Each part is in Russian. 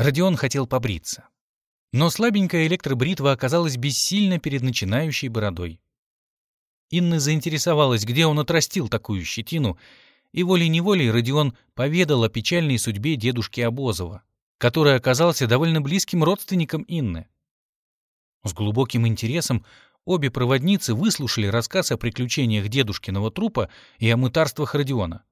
Родион хотел побриться. Но слабенькая электробритва оказалась бессильна перед начинающей бородой. Инна заинтересовалась, где он отрастил такую щетину, и волей-неволей Родион поведал о печальной судьбе дедушки Обозова, который оказался довольно близким родственником Инны. С глубоким интересом обе проводницы выслушали рассказ о приключениях дедушкиного трупа и о мытарствах Родиона.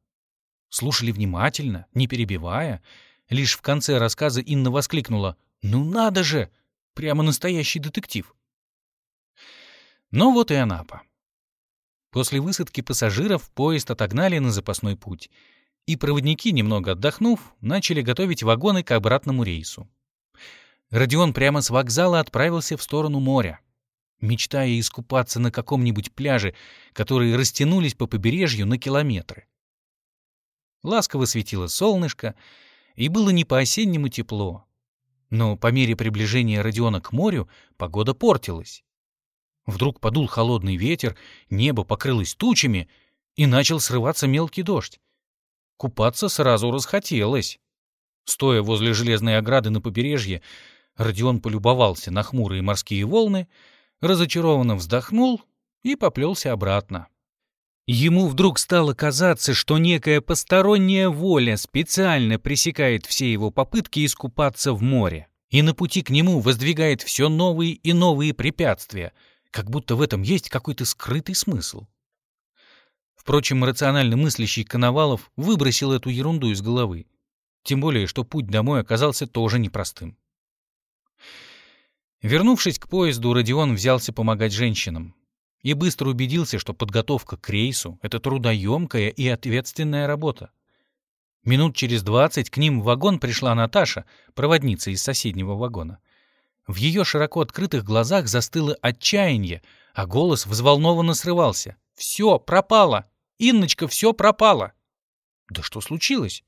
Слушали внимательно, не перебивая. Лишь в конце рассказа Инна воскликнула «Ну надо же! Прямо настоящий детектив!» Но вот и Анапа. После высадки пассажиров поезд отогнали на запасной путь, и проводники, немного отдохнув, начали готовить вагоны к обратному рейсу. Родион прямо с вокзала отправился в сторону моря, мечтая искупаться на каком-нибудь пляже, которые растянулись по побережью на километры. Ласково светило солнышко, и было не по-осеннему тепло. Но по мере приближения Родиона к морю погода портилась. Вдруг подул холодный ветер, небо покрылось тучами, и начал срываться мелкий дождь. Купаться сразу расхотелось. Стоя возле железной ограды на побережье, Родион полюбовался на хмурые морские волны, разочарованно вздохнул и поплелся обратно. Ему вдруг стало казаться, что некая посторонняя воля специально пресекает все его попытки искупаться в море и на пути к нему воздвигает все новые и новые препятствия — как будто в этом есть какой-то скрытый смысл. Впрочем, рационально мыслящий Коновалов выбросил эту ерунду из головы. Тем более, что путь домой оказался тоже непростым. Вернувшись к поезду, Родион взялся помогать женщинам и быстро убедился, что подготовка к рейсу — это трудоемкая и ответственная работа. Минут через двадцать к ним в вагон пришла Наташа, проводница из соседнего вагона. В ее широко открытых глазах застыло отчаяние, а голос взволнованно срывался. «Все пропало! Инночка, все пропало!» «Да что случилось?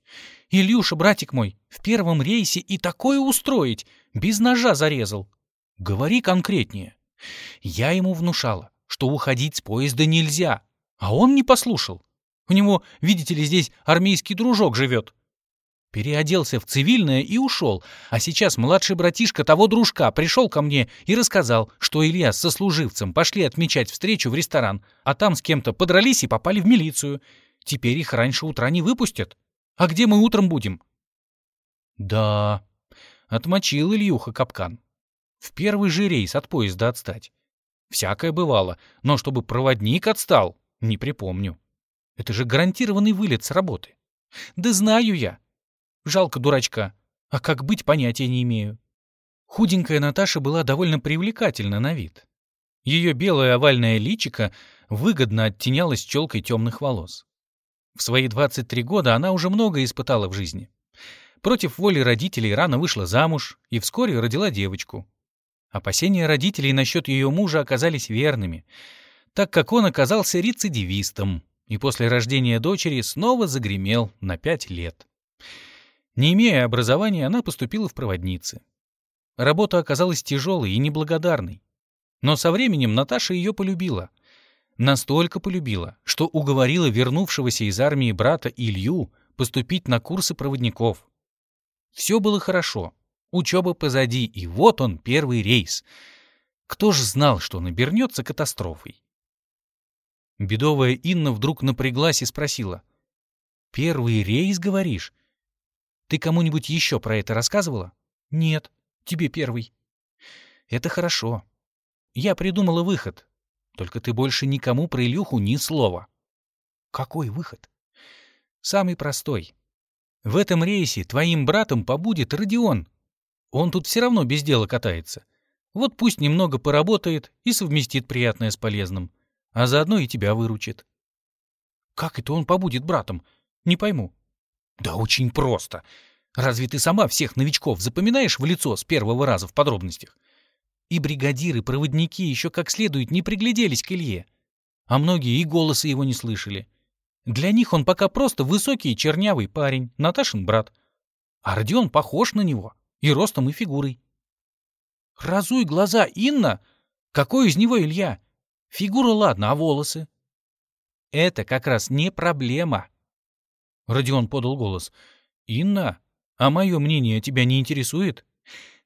Илюша, братик мой, в первом рейсе и такое устроить! Без ножа зарезал!» «Говори конкретнее!» Я ему внушала, что уходить с поезда нельзя, а он не послушал. У него, видите ли, здесь армейский дружок живет. Переоделся в цивильное и ушел, а сейчас младший братишка того дружка пришел ко мне и рассказал, что Илья со служивцем пошли отмечать встречу в ресторан, а там с кем-то подрались и попали в милицию. Теперь их раньше утра не выпустят. А где мы утром будем? Да, отмочил Ильюха капкан. В первый же рейс от поезда отстать. Всякое бывало, но чтобы проводник отстал, не припомню. Это же гарантированный вылет с работы. Да знаю я, Жалко дурачка. А как быть, понятия не имею. Худенькая Наташа была довольно привлекательна на вид. Ее белое овальное личико выгодно оттенялось челкой темных волос. В свои 23 года она уже много испытала в жизни. Против воли родителей рано вышла замуж и вскоре родила девочку. Опасения родителей насчет ее мужа оказались верными, так как он оказался рецидивистом и после рождения дочери снова загремел на пять лет. Не имея образования, она поступила в проводницы. Работа оказалась тяжелой и неблагодарной. Но со временем Наташа ее полюбила. Настолько полюбила, что уговорила вернувшегося из армии брата Илью поступить на курсы проводников. Все было хорошо. Учеба позади, и вот он, первый рейс. Кто ж знал, что он обернется катастрофой? Бедовая Инна вдруг напряглась и спросила. «Первый рейс, говоришь? Ты кому-нибудь еще про это рассказывала? Нет, тебе первый. Это хорошо. Я придумала выход. Только ты больше никому про Илюху ни слова. Какой выход? Самый простой. В этом рейсе твоим братом побудет Родион. Он тут все равно без дела катается. Вот пусть немного поработает и совместит приятное с полезным, а заодно и тебя выручит. Как это он побудет братом? Не пойму. Да очень просто. Разве ты сама всех новичков запоминаешь в лицо с первого раза в подробностях? И бригадиры, проводники еще как следует не пригляделись к Илье. А многие и голоса его не слышали. Для них он пока просто высокий чернявый парень, Наташин брат. А Родион похож на него и ростом, и фигурой. Разуй глаза, Инна! Какой из него Илья? Фигура ладно, а волосы? Это как раз не проблема. Родион подал голос. «Инна, А мое мнение тебя не интересует?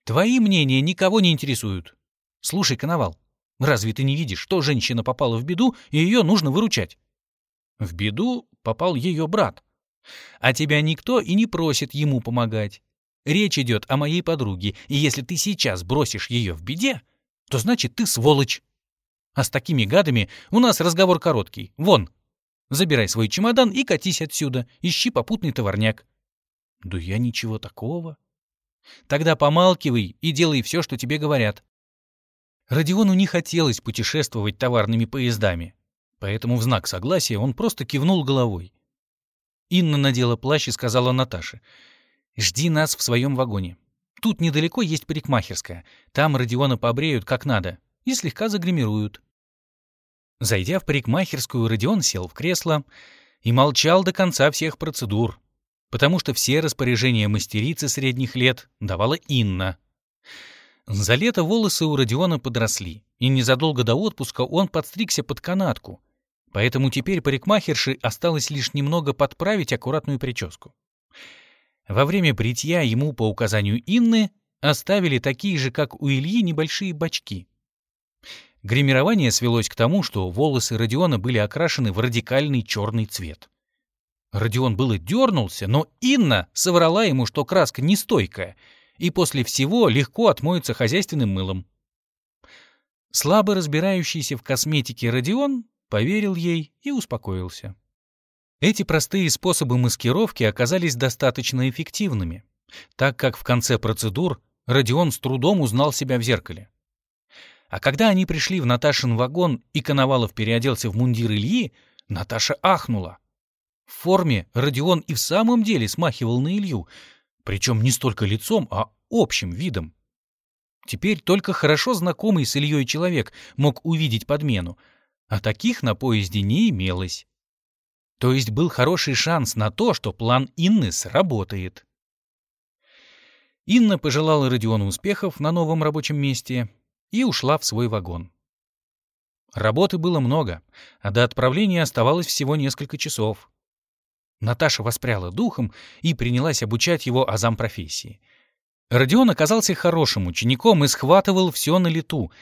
Твои мнения никого не интересуют. Слушай, Коновал, разве ты не видишь, что женщина попала в беду, и ее нужно выручать? В беду попал ее брат. А тебя никто и не просит ему помогать. Речь идет о моей подруге, и если ты сейчас бросишь ее в беде, то значит ты сволочь. А с такими гадами у нас разговор короткий. Вон, забирай свой чемодан и катись отсюда, ищи попутный товарняк. Да я ничего такого. Тогда помалкивай и делай все, что тебе говорят. Родиону не хотелось путешествовать товарными поездами, поэтому в знак согласия он просто кивнул головой. Инна надела плащ и сказала Наташе — Жди нас в своем вагоне. Тут недалеко есть парикмахерская. Там Родиона побреют как надо и слегка загримируют. Зайдя в парикмахерскую, Родион сел в кресло и молчал до конца всех процедур, потому что все распоряжения мастерицы средних лет давала Инна. За лето волосы у Родиона подросли, и незадолго до отпуска он подстригся под канатку, поэтому теперь парикмахерши осталось лишь немного подправить аккуратную прическу. Во время бритья ему по указанию Инны оставили такие же, как у Ильи, небольшие бачки. Гримирование свелось к тому, что волосы Родиона были окрашены в радикальный черный цвет. Родион было дернулся, но Инна соврала ему, что краска нестойкая, и после всего легко отмоется хозяйственным мылом. Слабо разбирающийся в косметике Родион поверил ей и успокоился. Эти простые способы маскировки оказались достаточно эффективными, так как в конце процедур Родион с трудом узнал себя в зеркале. А когда они пришли в Наташин вагон и Коновалов переоделся в мундир Ильи, Наташа ахнула. В форме Родион и в самом деле смахивал на Илью, причем не столько лицом, а общим видом. Теперь только хорошо знакомый с Ильей человек мог увидеть подмену, а таких на поезде не имелось. То есть был хороший шанс на то, что план Инны сработает. Инна пожелала Родиону успехов на новом рабочем месте и ушла в свой вагон. Работы было много, а до отправления оставалось всего несколько часов. Наташа воспряла духом и принялась обучать его азам профессии. Родион оказался хорошим учеником и схватывал все на лету,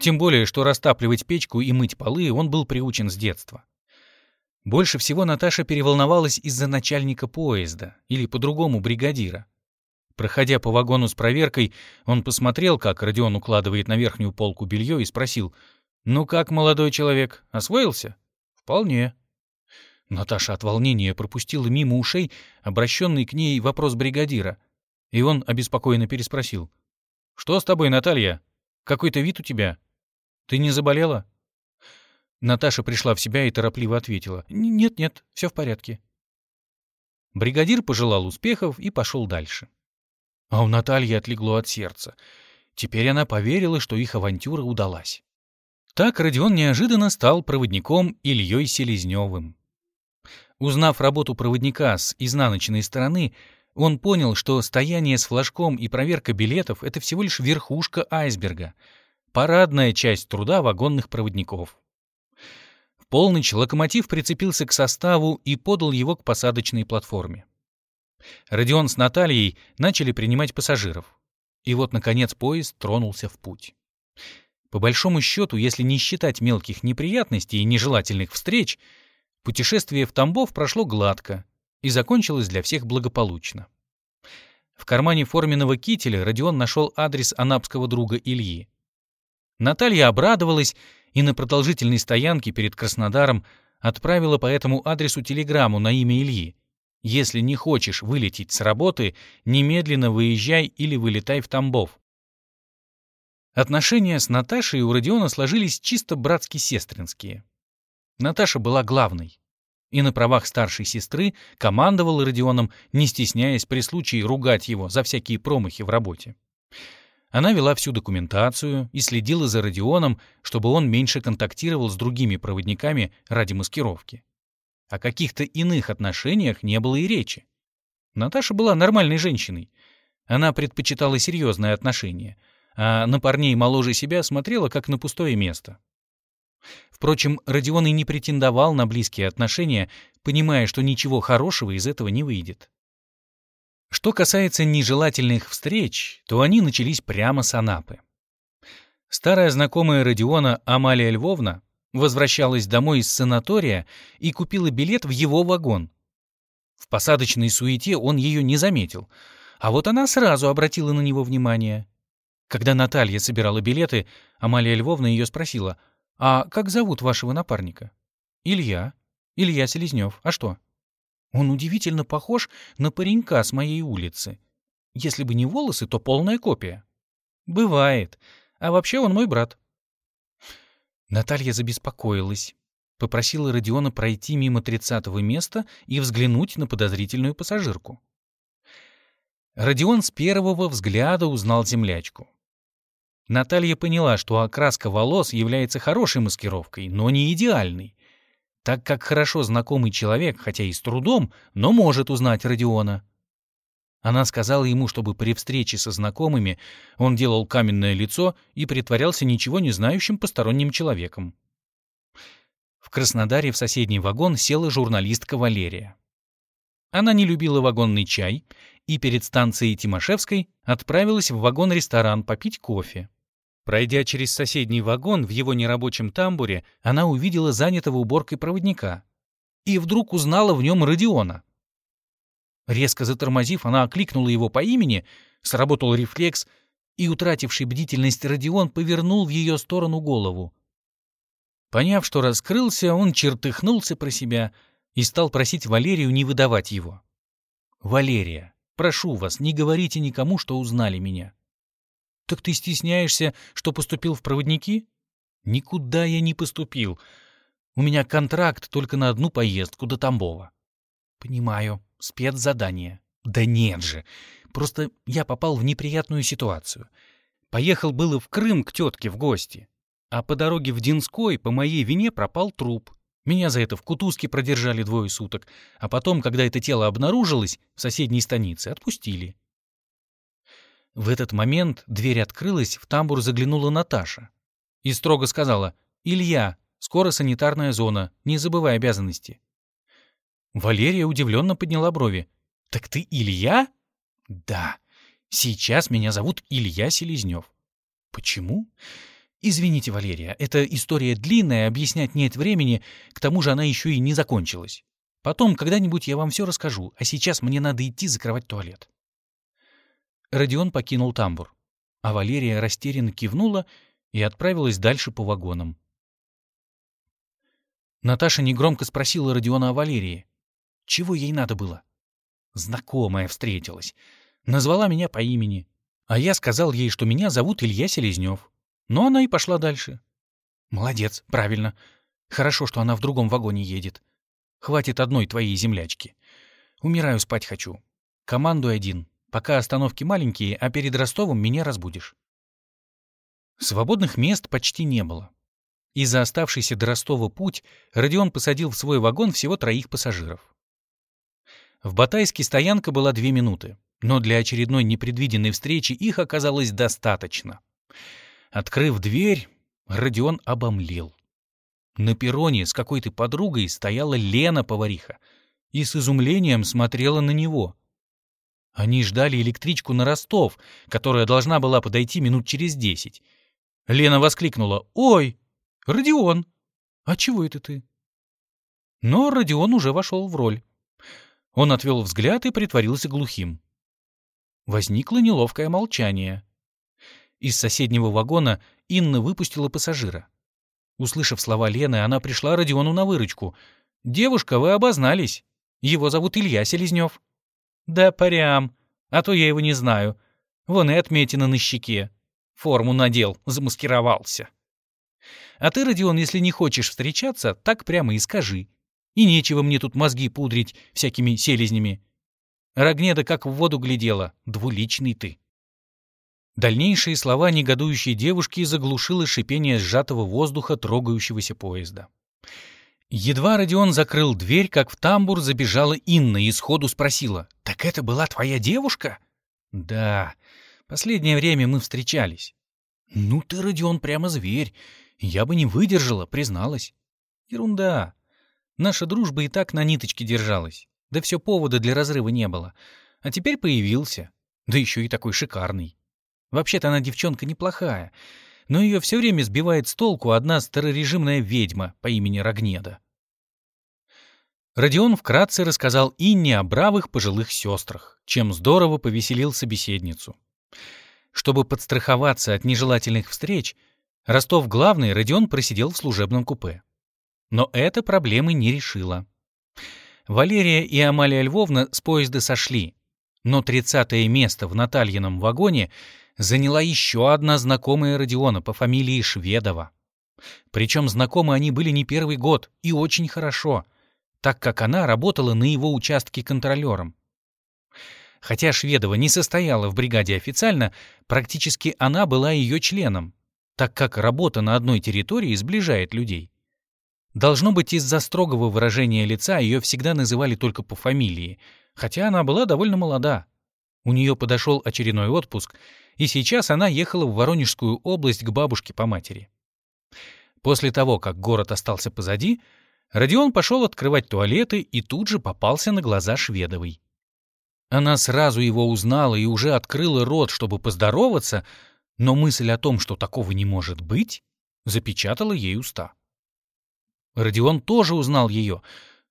тем более, что растапливать печку и мыть полы он был приучен с детства. Больше всего Наташа переволновалась из-за начальника поезда, или по-другому бригадира. Проходя по вагону с проверкой, он посмотрел, как Родион укладывает на верхнюю полку белье и спросил, «Ну как, молодой человек, освоился?» «Вполне». Наташа от волнения пропустила мимо ушей обращенный к ней вопрос бригадира, и он обеспокоенно переспросил. «Что с тобой, Наталья? Какой-то вид у тебя? Ты не заболела?» Наташа пришла в себя и торопливо ответила. «Нет-нет, все в порядке». Бригадир пожелал успехов и пошел дальше. А у Натальи отлегло от сердца. Теперь она поверила, что их авантюра удалась. Так Родион неожиданно стал проводником Ильей Селезневым. Узнав работу проводника с изнаночной стороны, он понял, что стояние с флажком и проверка билетов — это всего лишь верхушка айсберга, парадная часть труда вагонных проводников полночь локомотив прицепился к составу и подал его к посадочной платформе. Родион с Натальей начали принимать пассажиров. И вот, наконец, поезд тронулся в путь. По большому счету, если не считать мелких неприятностей и нежелательных встреч, путешествие в Тамбов прошло гладко и закончилось для всех благополучно. В кармане форменного кителя Родион нашел адрес анапского друга Ильи. Наталья обрадовалась и на продолжительной стоянке перед Краснодаром отправила по этому адресу телеграмму на имя Ильи. «Если не хочешь вылететь с работы, немедленно выезжай или вылетай в Тамбов». Отношения с Наташей у Родиона сложились чисто братски-сестринские. Наташа была главной и на правах старшей сестры командовала Родионом, не стесняясь при случае ругать его за всякие промахи в работе. Она вела всю документацию и следила за Родионом, чтобы он меньше контактировал с другими проводниками ради маскировки. О каких-то иных отношениях не было и речи. Наташа была нормальной женщиной. Она предпочитала серьезные отношения, а на парней моложе себя смотрела как на пустое место. Впрочем, Родион и не претендовал на близкие отношения, понимая, что ничего хорошего из этого не выйдет. Что касается нежелательных встреч, то они начались прямо с Анапы. Старая знакомая Родиона Амалия Львовна возвращалась домой из санатория и купила билет в его вагон. В посадочной суете он ее не заметил, а вот она сразу обратила на него внимание. Когда Наталья собирала билеты, Амалия Львовна ее спросила, «А как зовут вашего напарника?» «Илья. Илья Селезнев. А что?» «Он удивительно похож на паренька с моей улицы. Если бы не волосы, то полная копия». «Бывает. А вообще он мой брат». Наталья забеспокоилась. Попросила Родиона пройти мимо тридцатого места и взглянуть на подозрительную пассажирку. Родион с первого взгляда узнал землячку. Наталья поняла, что окраска волос является хорошей маскировкой, но не идеальной, так как хорошо знакомый человек, хотя и с трудом, но может узнать Родиона. Она сказала ему, чтобы при встрече со знакомыми он делал каменное лицо и притворялся ничего не знающим посторонним человеком. В Краснодаре в соседний вагон села журналистка Валерия. Она не любила вагонный чай и перед станцией Тимошевской отправилась в вагон-ресторан попить кофе. Пройдя через соседний вагон в его нерабочем тамбуре, она увидела занятого уборкой проводника и вдруг узнала в нем Родиона. Резко затормозив, она окликнула его по имени, сработал рефлекс, и, утративший бдительность Родион, повернул в ее сторону голову. Поняв, что раскрылся, он чертыхнулся про себя и стал просить Валерию не выдавать его. «Валерия, прошу вас, не говорите никому, что узнали меня. «Так ты стесняешься, что поступил в проводники?» «Никуда я не поступил. У меня контракт только на одну поездку до Тамбова». «Понимаю. Спецзадание». «Да нет же. Просто я попал в неприятную ситуацию. Поехал было в Крым к тетке в гости. А по дороге в Динской по моей вине пропал труп. Меня за это в Кутузке продержали двое суток, а потом, когда это тело обнаружилось в соседней станице, отпустили. В этот момент дверь открылась, в тамбур заглянула Наташа и строго сказала «Илья, скоро санитарная зона, не забывай обязанности». Валерия удивленно подняла брови. «Так ты Илья?» «Да, сейчас меня зовут Илья Селезнев». «Почему?» «Извините, Валерия, эта история длинная, объяснять нет времени, к тому же она еще и не закончилась. Потом когда-нибудь я вам все расскажу, а сейчас мне надо идти закрывать туалет». Родион покинул тамбур, а Валерия растерянно кивнула и отправилась дальше по вагонам. Наташа негромко спросила Родиона о Валерии. Чего ей надо было? Знакомая встретилась. Назвала меня по имени. А я сказал ей, что меня зовут Илья Селезнев. Но она и пошла дальше. Молодец, правильно. Хорошо, что она в другом вагоне едет. Хватит одной твоей землячки. Умираю, спать хочу. Командуй один. Пока остановки маленькие, а перед Ростовом меня разбудишь. Свободных мест почти не было. И за оставшийся до Ростова путь Родион посадил в свой вагон всего троих пассажиров. В Батайске стоянка была две минуты, но для очередной непредвиденной встречи их оказалось достаточно. Открыв дверь, Родион обомлел. На перроне с какой-то подругой стояла Лена-повариха и с изумлением смотрела на него. Они ждали электричку на Ростов, которая должна была подойти минут через десять. Лена воскликнула «Ой, Родион! А чего это ты?» Но Родион уже вошел в роль. Он отвел взгляд и притворился глухим. Возникло неловкое молчание. Из соседнего вагона Инна выпустила пассажира. Услышав слова Лены, она пришла Родиону на выручку. «Девушка, вы обознались. Его зовут Илья Селезнев». «Да прям. А то я его не знаю. Вон и отметина на щеке. Форму надел, замаскировался». «А ты, Родион, если не хочешь встречаться, так прямо и скажи. И нечего мне тут мозги пудрить всякими селезнями. Рогнеда как в воду глядела, двуличный ты». Дальнейшие слова негодующей девушки заглушило шипение сжатого воздуха трогающегося поезда. Едва Родион закрыл дверь, как в тамбур забежала Инна и сходу спросила. «Так это была твоя девушка?» «Да. Последнее время мы встречались». «Ну ты, Родион, прямо зверь. Я бы не выдержала, призналась». «Ерунда. Наша дружба и так на ниточке держалась. Да все повода для разрыва не было. А теперь появился. Да еще и такой шикарный. Вообще-то она девчонка неплохая, но ее все время сбивает с толку одна старорежимная ведьма по имени Рогнеда. Родион вкратце рассказал Инне о бравых пожилых сестрах, чем здорово повеселил собеседницу. Чтобы подстраховаться от нежелательных встреч, Ростов главный Родион просидел в служебном купе. Но это проблемы не решило. Валерия и Амалия Львовна с поезда сошли, но тридцатое место в Натальином вагоне заняла еще одна знакомая Родиона по фамилии Шведова. Причем знакомы они были не первый год и очень хорошо — так как она работала на его участке контролером. Хотя Шведова не состояла в бригаде официально, практически она была ее членом, так как работа на одной территории сближает людей. Должно быть, из-за строгого выражения лица ее всегда называли только по фамилии, хотя она была довольно молода. У нее подошел очередной отпуск, и сейчас она ехала в Воронежскую область к бабушке по матери. После того, как город остался позади, Родион пошел открывать туалеты и тут же попался на глаза Шведовой. Она сразу его узнала и уже открыла рот, чтобы поздороваться, но мысль о том, что такого не может быть, запечатала ей уста. Родион тоже узнал ее,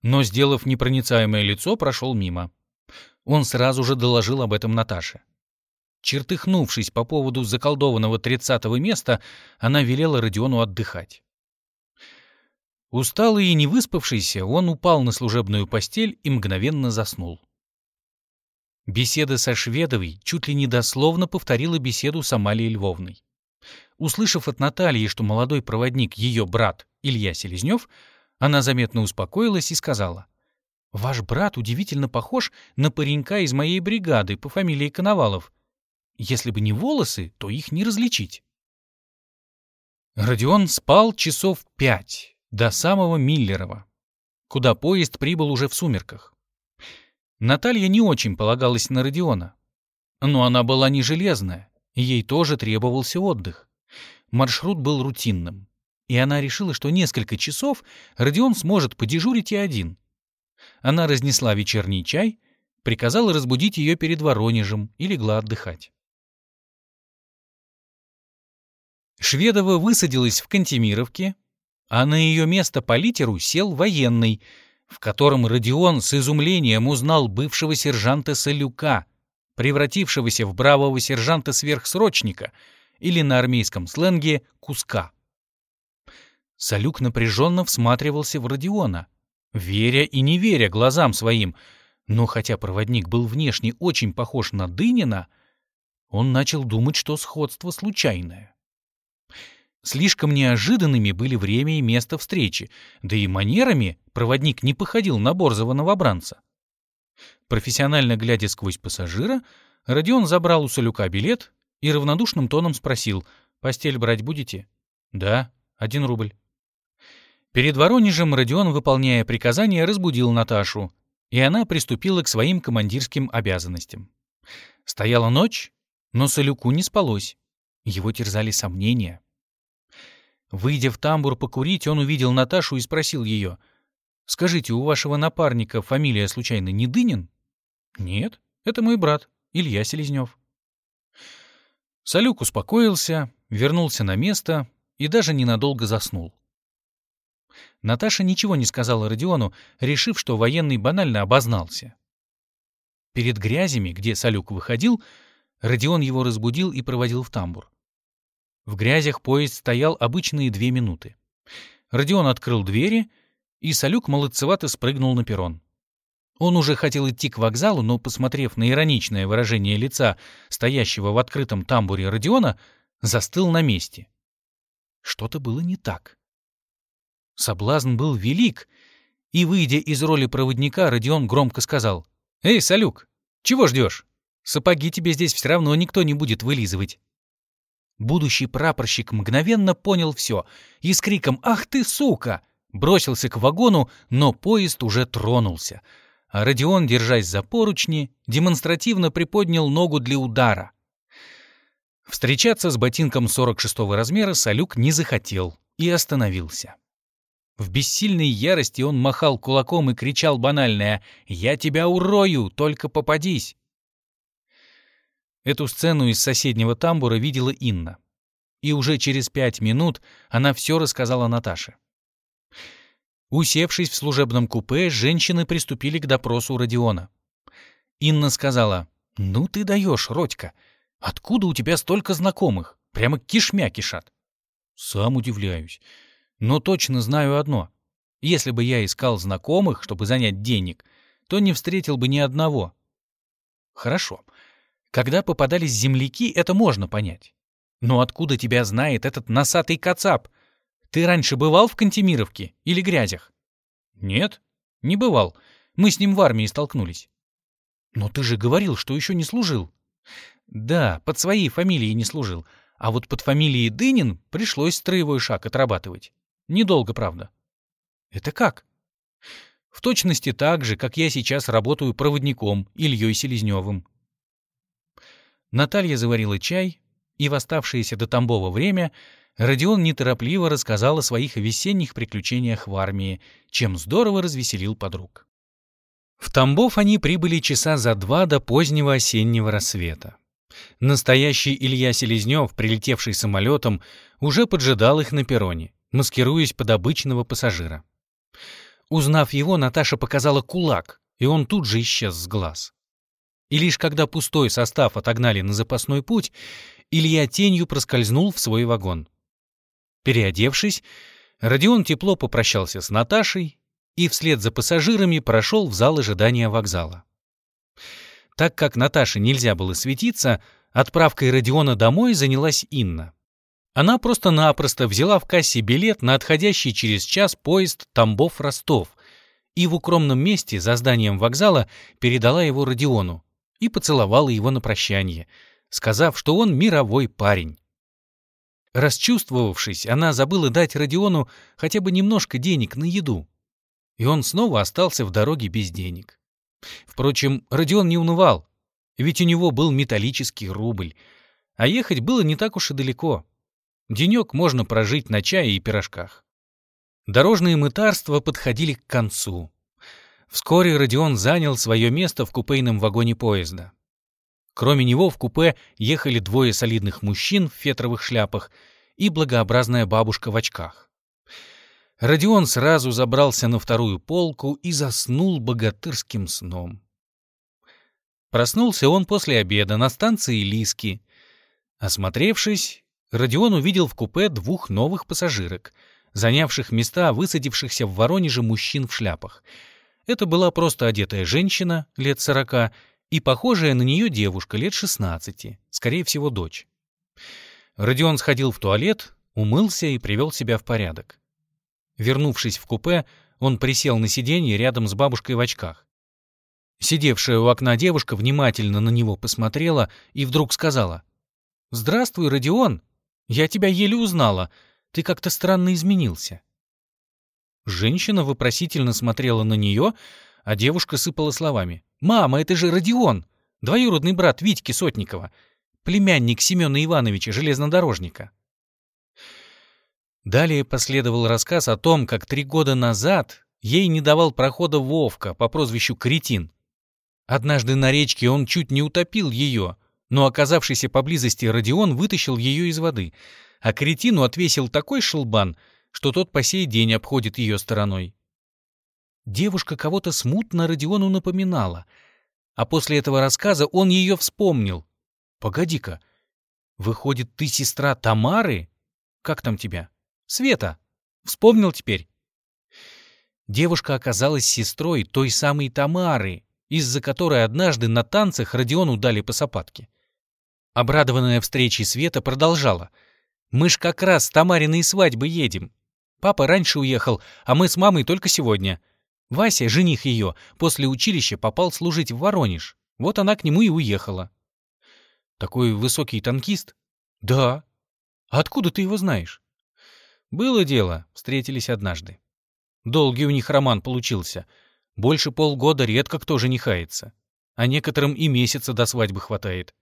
но, сделав непроницаемое лицо, прошел мимо. Он сразу же доложил об этом Наташе. Чертыхнувшись по поводу заколдованного тридцатого места, она велела Родиону отдыхать. Усталый и не выспавшийся, он упал на служебную постель и мгновенно заснул. Беседа со Шведовой чуть ли не дословно повторила беседу с Амалией Львовной. Услышав от Натальи, что молодой проводник ее брат Илья Селезнев, она заметно успокоилась и сказала, «Ваш брат удивительно похож на паренька из моей бригады по фамилии Коновалов. Если бы не волосы, то их не различить». Родион спал часов пять, до самого Миллерова, куда поезд прибыл уже в сумерках. Наталья не очень полагалась на Родиона. Но она была не железная, ей тоже требовался отдых. Маршрут был рутинным, и она решила, что несколько часов Родион сможет подежурить и один. Она разнесла вечерний чай, приказала разбудить ее перед Воронежем и легла отдыхать. Шведова высадилась в Кантемировке, а на ее место по литеру сел военный, в котором Родион с изумлением узнал бывшего сержанта Салюка, превратившегося в бравого сержанта-сверхсрочника или на армейском сленге «куска». Салюк напряженно всматривался в Родиона, веря и не веря глазам своим, но хотя проводник был внешне очень похож на Дынина, он начал думать, что сходство случайное. Слишком неожиданными были время и место встречи, да и манерами проводник не походил на борзого новобранца. Профессионально глядя сквозь пассажира, Родион забрал у Солюка билет и равнодушным тоном спросил, «Постель брать будете?» «Да, один рубль». Перед Воронежем Родион, выполняя приказание, разбудил Наташу, и она приступила к своим командирским обязанностям. Стояла ночь, но Солюку не спалось. Его терзали сомнения. Выйдя в тамбур покурить, он увидел Наташу и спросил ее. «Скажите, у вашего напарника фамилия случайно не Дынин?» «Нет, это мой брат, Илья Селезнев». Салюк успокоился, вернулся на место и даже ненадолго заснул. Наташа ничего не сказала Родиону, решив, что военный банально обознался. Перед грязями, где Салюк выходил, Родион его разбудил и проводил в тамбур. В грязях поезд стоял обычные две минуты. Родион открыл двери, и Салюк молодцевато спрыгнул на перрон. Он уже хотел идти к вокзалу, но, посмотрев на ироничное выражение лица стоящего в открытом тамбуре Родиона, застыл на месте. Что-то было не так. Соблазн был велик, и, выйдя из роли проводника, Родион громко сказал, «Эй, Салюк, чего ждешь? Сапоги тебе здесь все равно никто не будет вылизывать». Будущий прапорщик мгновенно понял все и с криком «Ах ты, сука!» бросился к вагону, но поезд уже тронулся. А Родион, держась за поручни, демонстративно приподнял ногу для удара. Встречаться с ботинком 46-го размера Салюк не захотел и остановился. В бессильной ярости он махал кулаком и кричал банальное «Я тебя урою, только попадись!» Эту сцену из соседнего тамбура видела Инна. И уже через пять минут она все рассказала Наташе. Усевшись в служебном купе, женщины приступили к допросу Родиона. Инна сказала, «Ну ты даешь, Родька, откуда у тебя столько знакомых? Прямо кишмя кишат». «Сам удивляюсь. Но точно знаю одно. Если бы я искал знакомых, чтобы занять денег, то не встретил бы ни одного». «Хорошо. Когда попадались земляки, это можно понять. Но откуда тебя знает этот носатый кацап? Ты раньше бывал в Кантемировке или Грязях? Нет, не бывал. Мы с ним в армии столкнулись. Но ты же говорил, что еще не служил. Да, под своей фамилией не служил. А вот под фамилией Дынин пришлось строевой шаг отрабатывать. Недолго, правда. Это как? В точности так же, как я сейчас работаю проводником Ильей Селезневым. Наталья заварила чай, и в оставшееся до Тамбова время Родион неторопливо рассказал о своих весенних приключениях в армии, чем здорово развеселил подруг. В Тамбов они прибыли часа за два до позднего осеннего рассвета. Настоящий Илья Селезнев, прилетевший самолетом, уже поджидал их на перроне, маскируясь под обычного пассажира. Узнав его, Наташа показала кулак, и он тут же исчез с глаз. И лишь когда пустой состав отогнали на запасной путь, Илья тенью проскользнул в свой вагон. Переодевшись, Родион тепло попрощался с Наташей и вслед за пассажирами прошел в зал ожидания вокзала. Так как Наташе нельзя было светиться, отправкой Родиона домой занялась Инна. Она просто-напросто взяла в кассе билет на отходящий через час поезд Тамбов-Ростов и в укромном месте за зданием вокзала передала его Родиону и поцеловала его на прощание, сказав, что он мировой парень. Расчувствовавшись, она забыла дать Родиону хотя бы немножко денег на еду, и он снова остался в дороге без денег. Впрочем, Родион не унывал, ведь у него был металлический рубль, а ехать было не так уж и далеко. Денек можно прожить на чае и пирожках. Дорожные мытарства подходили к концу. Вскоре Родион занял свое место в купейном вагоне поезда. Кроме него в купе ехали двое солидных мужчин в фетровых шляпах и благообразная бабушка в очках. Родион сразу забрался на вторую полку и заснул богатырским сном. Проснулся он после обеда на станции Лиски. Осмотревшись, Родион увидел в купе двух новых пассажирок, занявших места высадившихся в Воронеже мужчин в шляпах — это была просто одетая женщина лет сорока и похожая на нее девушка лет шестнадцати, скорее всего, дочь. Родион сходил в туалет, умылся и привел себя в порядок. Вернувшись в купе, он присел на сиденье рядом с бабушкой в очках. Сидевшая у окна девушка внимательно на него посмотрела и вдруг сказала. «Здравствуй, Родион! Я тебя еле узнала. Ты как-то странно изменился». Женщина вопросительно смотрела на нее, а девушка сыпала словами. «Мама, это же Родион, двоюродный брат Витьки Сотникова, племянник Семена Ивановича, железнодорожника». Далее последовал рассказ о том, как три года назад ей не давал прохода Вовка по прозвищу Кретин. Однажды на речке он чуть не утопил ее, но оказавшийся поблизости Родион вытащил ее из воды, а Кретину отвесил такой шелбан — что тот по сей день обходит ее стороной. Девушка кого-то смутно Родиону напоминала, а после этого рассказа он ее вспомнил. «Погоди-ка, выходит, ты сестра Тамары? Как там тебя? Света. Вспомнил теперь?» Девушка оказалась сестрой той самой Тамары, из-за которой однажды на танцах Родиону дали по сапатке. Обрадованная встречей Света продолжала. «Мы ж как раз с Тамариной свадьбы едем. Папа раньше уехал, а мы с мамой только сегодня. Вася, жених ее, после училища попал служить в Воронеж. Вот она к нему и уехала. Такой высокий танкист? Да. А откуда ты его знаешь? Было дело, встретились однажды. Долгий у них роман получился. Больше полгода редко кто женихается. А некоторым и месяца до свадьбы хватает.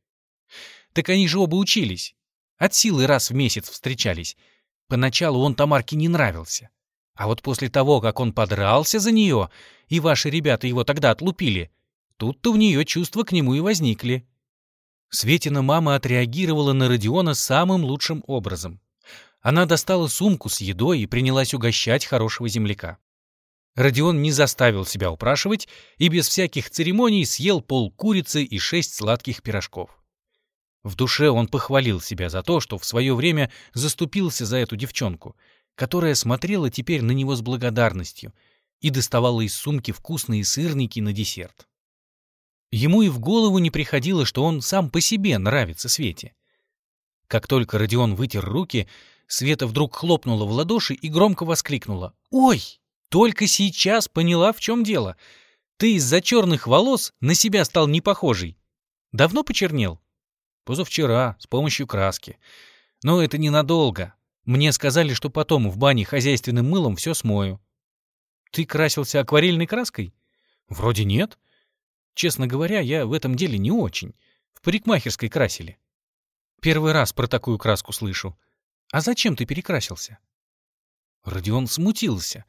Так они же оба учились. От силы раз в месяц встречались. Поначалу он Тамарке не нравился. А вот после того, как он подрался за нее, и ваши ребята его тогда отлупили, тут-то у нее чувства к нему и возникли. Светина мама отреагировала на Родиона самым лучшим образом. Она достала сумку с едой и принялась угощать хорошего земляка. Родион не заставил себя упрашивать и без всяких церемоний съел пол курицы и шесть сладких пирожков. В душе он похвалил себя за то, что в свое время заступился за эту девчонку, которая смотрела теперь на него с благодарностью и доставала из сумки вкусные сырники на десерт. Ему и в голову не приходило, что он сам по себе нравится Свете. Как только Родион вытер руки, Света вдруг хлопнула в ладоши и громко воскликнула. «Ой, только сейчас поняла, в чем дело. Ты из-за черных волос на себя стал не похожий. Давно почернел?» «Позавчера, с помощью краски. Но это ненадолго. Мне сказали, что потом в бане хозяйственным мылом все смою». «Ты красился акварельной краской?» «Вроде нет. Честно говоря, я в этом деле не очень. В парикмахерской красили». «Первый раз про такую краску слышу. А зачем ты перекрасился?» Родион смутился,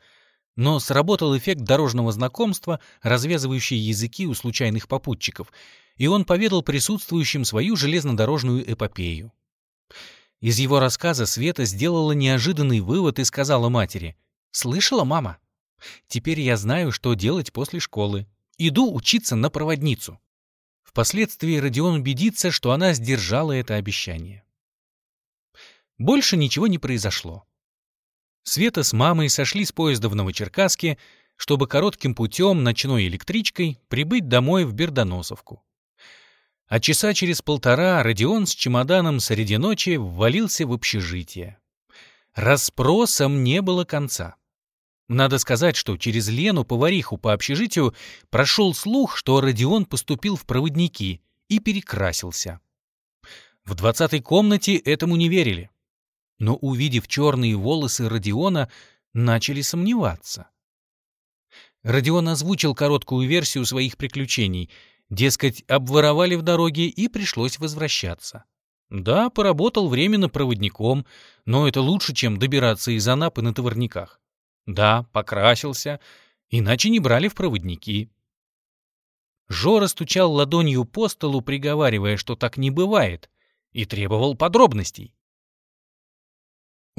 но сработал эффект дорожного знакомства, развязывающий языки у случайных попутчиков, и он поведал присутствующим свою железнодорожную эпопею. Из его рассказа Света сделала неожиданный вывод и сказала матери, «Слышала, мама? Теперь я знаю, что делать после школы. Иду учиться на проводницу». Впоследствии Родион убедится, что она сдержала это обещание. Больше ничего не произошло. Света с мамой сошли с поезда в Новочеркасске, чтобы коротким путем ночной электричкой прибыть домой в Бердоносовку. А часа через полтора Родион с чемоданом среди ночи ввалился в общежитие. Расспросам не было конца. Надо сказать, что через Лену, повариху по общежитию, прошел слух, что Родион поступил в проводники и перекрасился. В двадцатой комнате этому не верили но, увидев черные волосы Родиона, начали сомневаться. Родион озвучил короткую версию своих приключений. Дескать, обворовали в дороге и пришлось возвращаться. Да, поработал временно проводником, но это лучше, чем добираться из Анапы на товарниках. Да, покрасился, иначе не брали в проводники. Жора стучал ладонью по столу, приговаривая, что так не бывает, и требовал подробностей.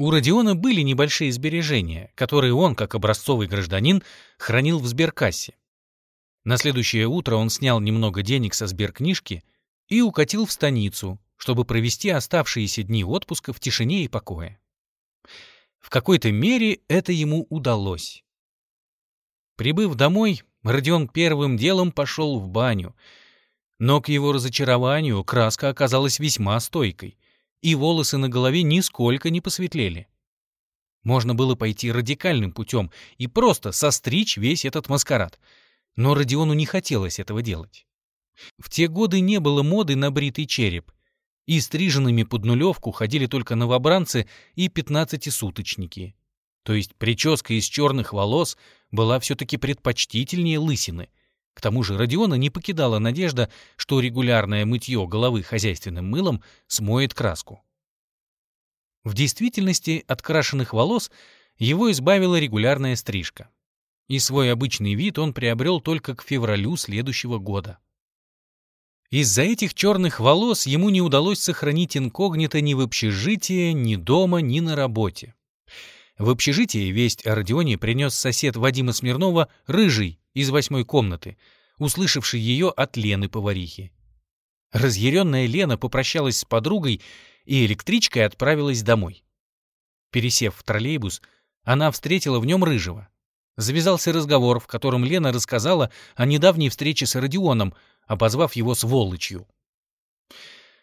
У Родиона были небольшие сбережения, которые он, как образцовый гражданин, хранил в сберкассе. На следующее утро он снял немного денег со сберкнижки и укатил в станицу, чтобы провести оставшиеся дни отпуска в тишине и покое. В какой-то мере это ему удалось. Прибыв домой, Родион первым делом пошел в баню, но к его разочарованию краска оказалась весьма стойкой — и волосы на голове нисколько не посветлели. Можно было пойти радикальным путем и просто состричь весь этот маскарад. Но Родиону не хотелось этого делать. В те годы не было моды на бритый череп, и стриженными под нулевку ходили только новобранцы и пятнадцатисуточники. То есть прическа из черных волос была все-таки предпочтительнее лысины. К тому же Родиона не покидала надежда, что регулярное мытье головы хозяйственным мылом смоет краску. В действительности от крашеных волос его избавила регулярная стрижка. И свой обычный вид он приобрел только к февралю следующего года. Из-за этих черных волос ему не удалось сохранить инкогнито ни в общежитии, ни дома, ни на работе. В общежитии весть о Родионе принес сосед Вадима Смирнова, рыжий, из восьмой комнаты, услышавший ее от Лены-поварихи. Разъяренная Лена попрощалась с подругой и электричкой отправилась домой. Пересев в троллейбус, она встретила в нем Рыжего. Завязался разговор, в котором Лена рассказала о недавней встрече с Родионом, обозвав его сволочью.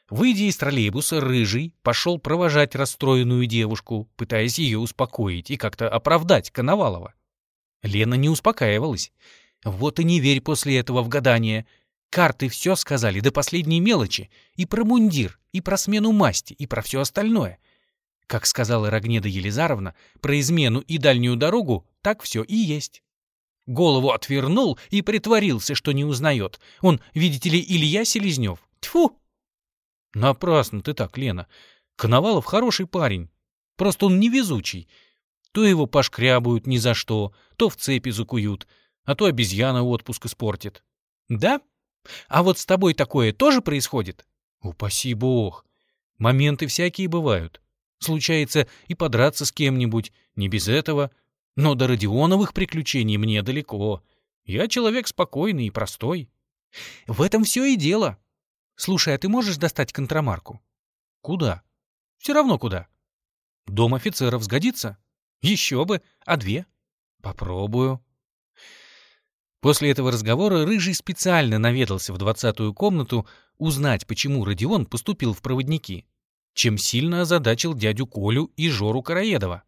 Выйдя из троллейбуса, Рыжий пошел провожать расстроенную девушку, пытаясь ее успокоить и как-то оправдать Коновалова. Лена не успокаивалась. Вот и не верь после этого в гадание. Карты все сказали до последней мелочи. И про мундир, и про смену масти, и про все остальное. Как сказала Рогнеда Елизаровна, про измену и дальнюю дорогу так все и есть. Голову отвернул и притворился, что не узнает. Он, видите ли, Илья Селезнев. Тьфу! Напрасно ты так, Лена. Коновалов хороший парень. Просто он невезучий. То его пошкрябают ни за что, то в цепи закуют — а то обезьяна отпуск испортит. Да? А вот с тобой такое тоже происходит? Упаси бог. Моменты всякие бывают. Случается и подраться с кем-нибудь, не без этого. Но до Родионовых приключений мне далеко. Я человек спокойный и простой. В этом все и дело. Слушай, а ты можешь достать контрамарку? Куда? Все равно куда. Дом офицеров сгодится? Еще бы. А две? Попробую. После этого разговора Рыжий специально наведался в двадцатую комнату узнать, почему Родион поступил в проводники, чем сильно озадачил дядю Колю и Жору Караедова.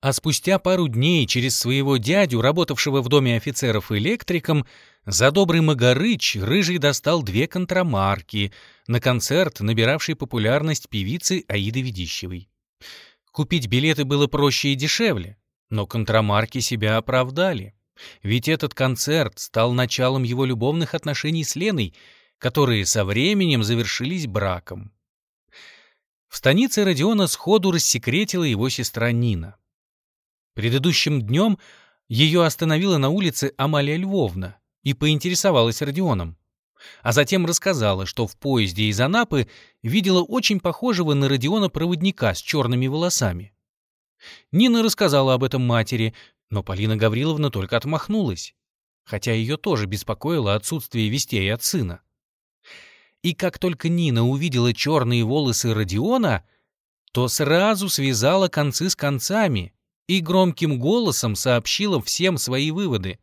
А спустя пару дней через своего дядю, работавшего в доме офицеров электриком, за добрый Магарыч Рыжий достал две контрамарки на концерт, набиравший популярность певицы Аиды Ведищевой. Купить билеты было проще и дешевле, но контрамарки себя оправдали. Ведь этот концерт стал началом его любовных отношений с Леной, которые со временем завершились браком. В станице Родиона сходу рассекретила его сестра Нина. Предыдущим днем ее остановила на улице Амалия Львовна и поинтересовалась Родионом. А затем рассказала, что в поезде из Анапы видела очень похожего на Родиона проводника с черными волосами. Нина рассказала об этом матери, но Полина Гавриловна только отмахнулась, хотя ее тоже беспокоило отсутствие вестей от сына. И как только Нина увидела черные волосы Родиона, то сразу связала концы с концами и громким голосом сообщила всем свои выводы.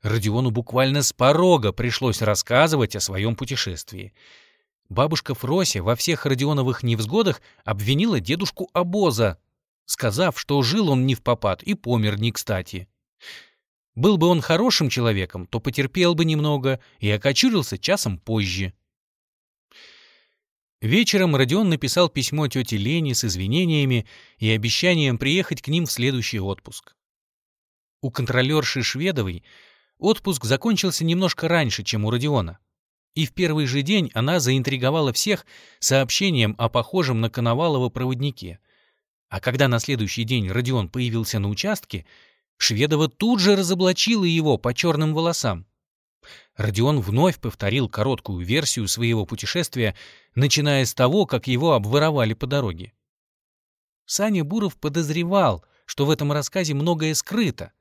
Родиону буквально с порога пришлось рассказывать о своем путешествии. Бабушка Фрося во всех Родионовых невзгодах обвинила дедушку Обоза, сказав, что жил он не в попад и помер не кстати. Был бы он хорошим человеком, то потерпел бы немного и окочурился часом позже. Вечером Родион написал письмо тете Лене с извинениями и обещанием приехать к ним в следующий отпуск. У контролерши Шведовой отпуск закончился немножко раньше, чем у Родиона. И в первый же день она заинтриговала всех сообщением о похожем на Коновалова проводнике. А когда на следующий день Родион появился на участке, Шведова тут же разоблачила его по черным волосам. Родион вновь повторил короткую версию своего путешествия, начиная с того, как его обворовали по дороге. Саня Буров подозревал, что в этом рассказе многое скрыто,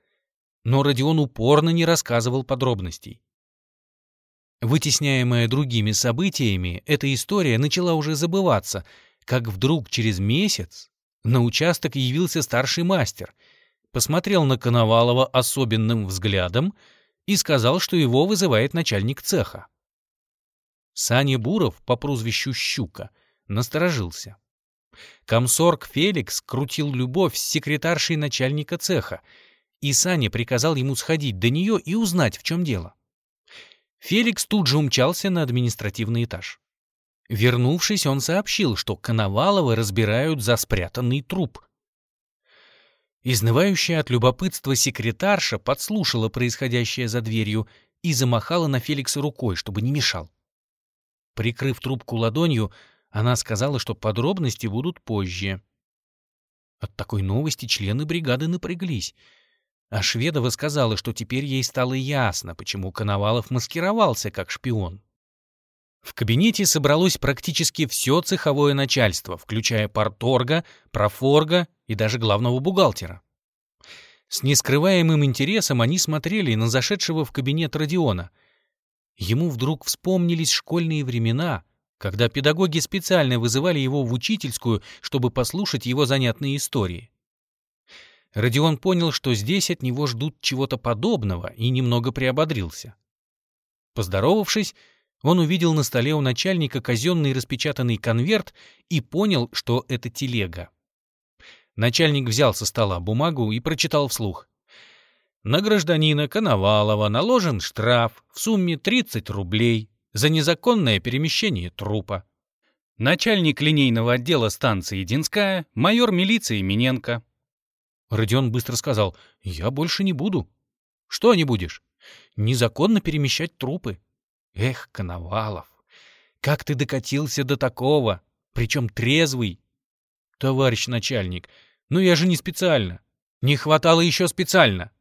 но Родион упорно не рассказывал подробностей. Вытесняемая другими событиями, эта история начала уже забываться, как вдруг через месяц на участок явился старший мастер, посмотрел на Коновалова особенным взглядом и сказал, что его вызывает начальник цеха. Саня Буров по прозвищу Щука насторожился. Комсорг Феликс крутил любовь с секретаршей начальника цеха, и Саня приказал ему сходить до нее и узнать, в чем дело. Феликс тут же умчался на административный этаж. Вернувшись, он сообщил, что Коновалова разбирают за спрятанный труп. Изнывающая от любопытства секретарша подслушала происходящее за дверью и замахала на Феликса рукой, чтобы не мешал. Прикрыв трубку ладонью, она сказала, что подробности будут позже. От такой новости члены бригады напряглись. А Шведова сказала, что теперь ей стало ясно, почему Коновалов маскировался как шпион. В кабинете собралось практически все цеховое начальство, включая порторга, профорга и даже главного бухгалтера. С нескрываемым интересом они смотрели на зашедшего в кабинет Родиона. Ему вдруг вспомнились школьные времена, когда педагоги специально вызывали его в учительскую, чтобы послушать его занятные истории. Родион понял, что здесь от него ждут чего-то подобного, и немного приободрился. Поздоровавшись, он увидел на столе у начальника казенный распечатанный конверт и понял, что это телега. Начальник взял со стола бумагу и прочитал вслух. На гражданина Коновалова наложен штраф в сумме 30 рублей за незаконное перемещение трупа. Начальник линейного отдела станции Единская, майор милиции Миненко. Родион быстро сказал, «Я больше не буду». «Что не будешь?» «Незаконно перемещать трупы». Эх, Коновалов, как ты докатился до такого, причем трезвый? Товарищ начальник, ну я же не специально. Не хватало еще специально.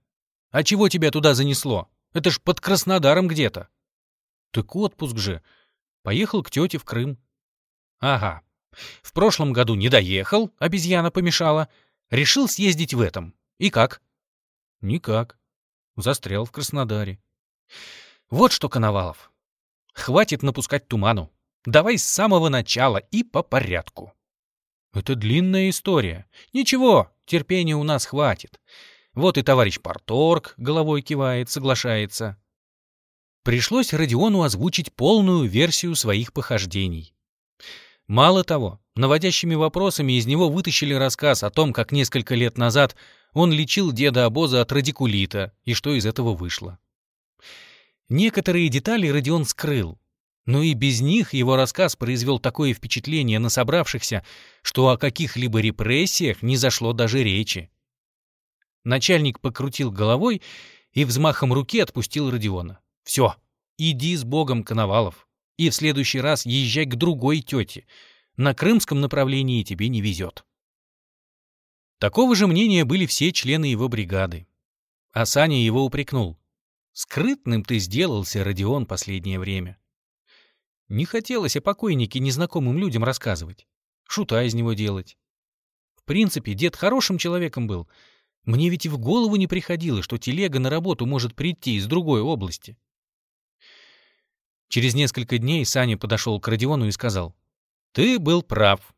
А чего тебя туда занесло? Это ж под Краснодаром где-то. Так отпуск же. Поехал к тете в Крым. Ага. В прошлом году не доехал, обезьяна помешала. Решил съездить в этом. И как? Никак. Застрял в Краснодаре. Вот что, Коновалов. Хватит напускать туману. Давай с самого начала и по порядку. Это длинная история. Ничего, терпения у нас хватит. Вот и товарищ Порторг головой кивает, соглашается. Пришлось Родиону озвучить полную версию своих похождений. Мало того, наводящими вопросами из него вытащили рассказ о том, как несколько лет назад он лечил деда обоза от радикулита и что из этого вышло. Некоторые детали Родион скрыл, но и без них его рассказ произвел такое впечатление на собравшихся, что о каких-либо репрессиях не зашло даже речи. Начальник покрутил головой и взмахом руки отпустил Родиона. «Все, иди с Богом, Коновалов и в следующий раз езжай к другой тете. На крымском направлении тебе не везет. Такого же мнения были все члены его бригады. А Саня его упрекнул. «Скрытным ты сделался, Родион, последнее время». Не хотелось о покойнике незнакомым людям рассказывать, шута из него делать. В принципе, дед хорошим человеком был. Мне ведь и в голову не приходило, что телега на работу может прийти из другой области. Через несколько дней Саня подошел к Родиону и сказал, «Ты был прав.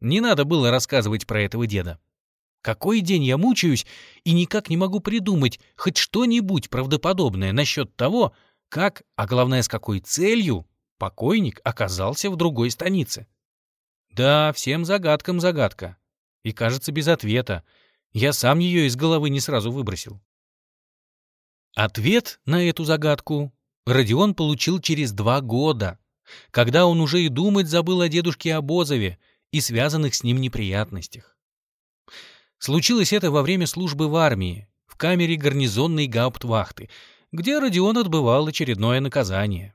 Не надо было рассказывать про этого деда. Какой день я мучаюсь и никак не могу придумать хоть что-нибудь правдоподобное насчет того, как, а главное, с какой целью покойник оказался в другой станице. Да, всем загадкам загадка. И, кажется, без ответа. Я сам ее из головы не сразу выбросил. Ответ на эту загадку Родион получил через два года, когда он уже и думать забыл о дедушке Обозове и связанных с ним неприятностях. Случилось это во время службы в армии, в камере гарнизонной гауптвахты, где Родион отбывал очередное наказание.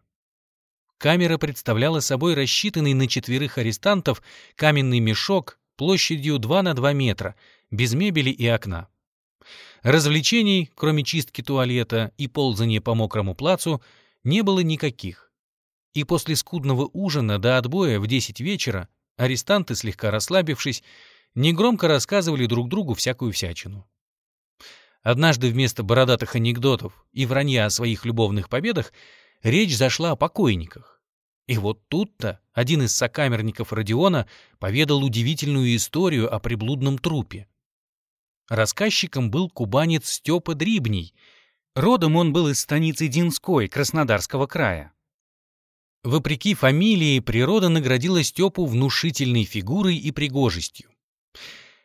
Камера представляла собой рассчитанный на четверых арестантов каменный мешок площадью 2 на 2 метра, без мебели и окна. Развлечений, кроме чистки туалета и ползания по мокрому плацу, не было никаких. И после скудного ужина до отбоя в 10 вечера арестанты, слегка расслабившись, негромко рассказывали друг другу всякую всячину. Однажды вместо бородатых анекдотов и вранья о своих любовных победах речь зашла о покойниках. И вот тут-то один из сокамерников Родиона поведал удивительную историю о приблудном трупе. Рассказчиком был кубанец Степа Дрибний — Родом он был из станицы Динской, Краснодарского края. Вопреки фамилии, природа наградила Степу внушительной фигурой и пригожестью.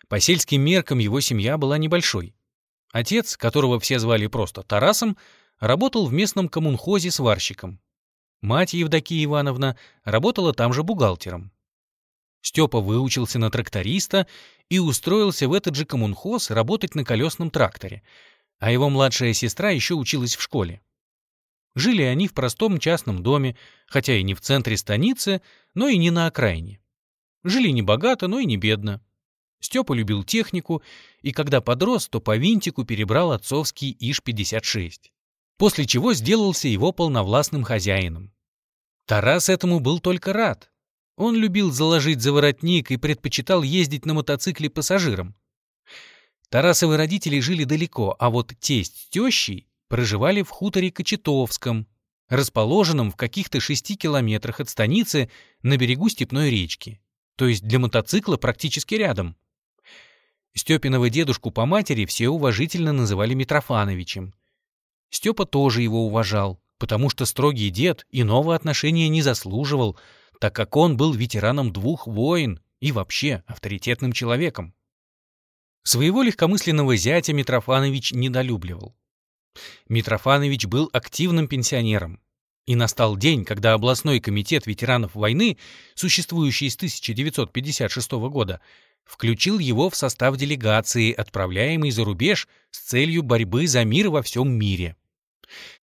По сельским меркам его семья была небольшой. Отец, которого все звали просто Тарасом, работал в местном коммунхозе сварщиком. Мать Евдокия Ивановна работала там же бухгалтером. Степа выучился на тракториста и устроился в этот же коммунхоз работать на колесном тракторе — а его младшая сестра еще училась в школе. Жили они в простом частном доме, хотя и не в центре станицы, но и не на окраине. Жили не богато, но и не бедно. Степа любил технику, и когда подрос, то по винтику перебрал отцовский ИЖ-56, после чего сделался его полновластным хозяином. Тарас этому был только рад. Он любил заложить за воротник и предпочитал ездить на мотоцикле пассажиром. Тарасовы родители жили далеко, а вот тесть с тещей проживали в хуторе Кочетовском, расположенном в каких-то шести километрах от станицы на берегу степной речки, то есть для мотоцикла практически рядом. Степиного дедушку по матери все уважительно называли Митрофановичем. Степа тоже его уважал, потому что строгий дед иного отношения не заслуживал, так как он был ветераном двух войн и вообще авторитетным человеком. Своего легкомысленного зятя Митрофанович недолюбливал. Митрофанович был активным пенсионером. И настал день, когда областной комитет ветеранов войны, существующий с 1956 года, включил его в состав делегации, отправляемой за рубеж с целью борьбы за мир во всем мире.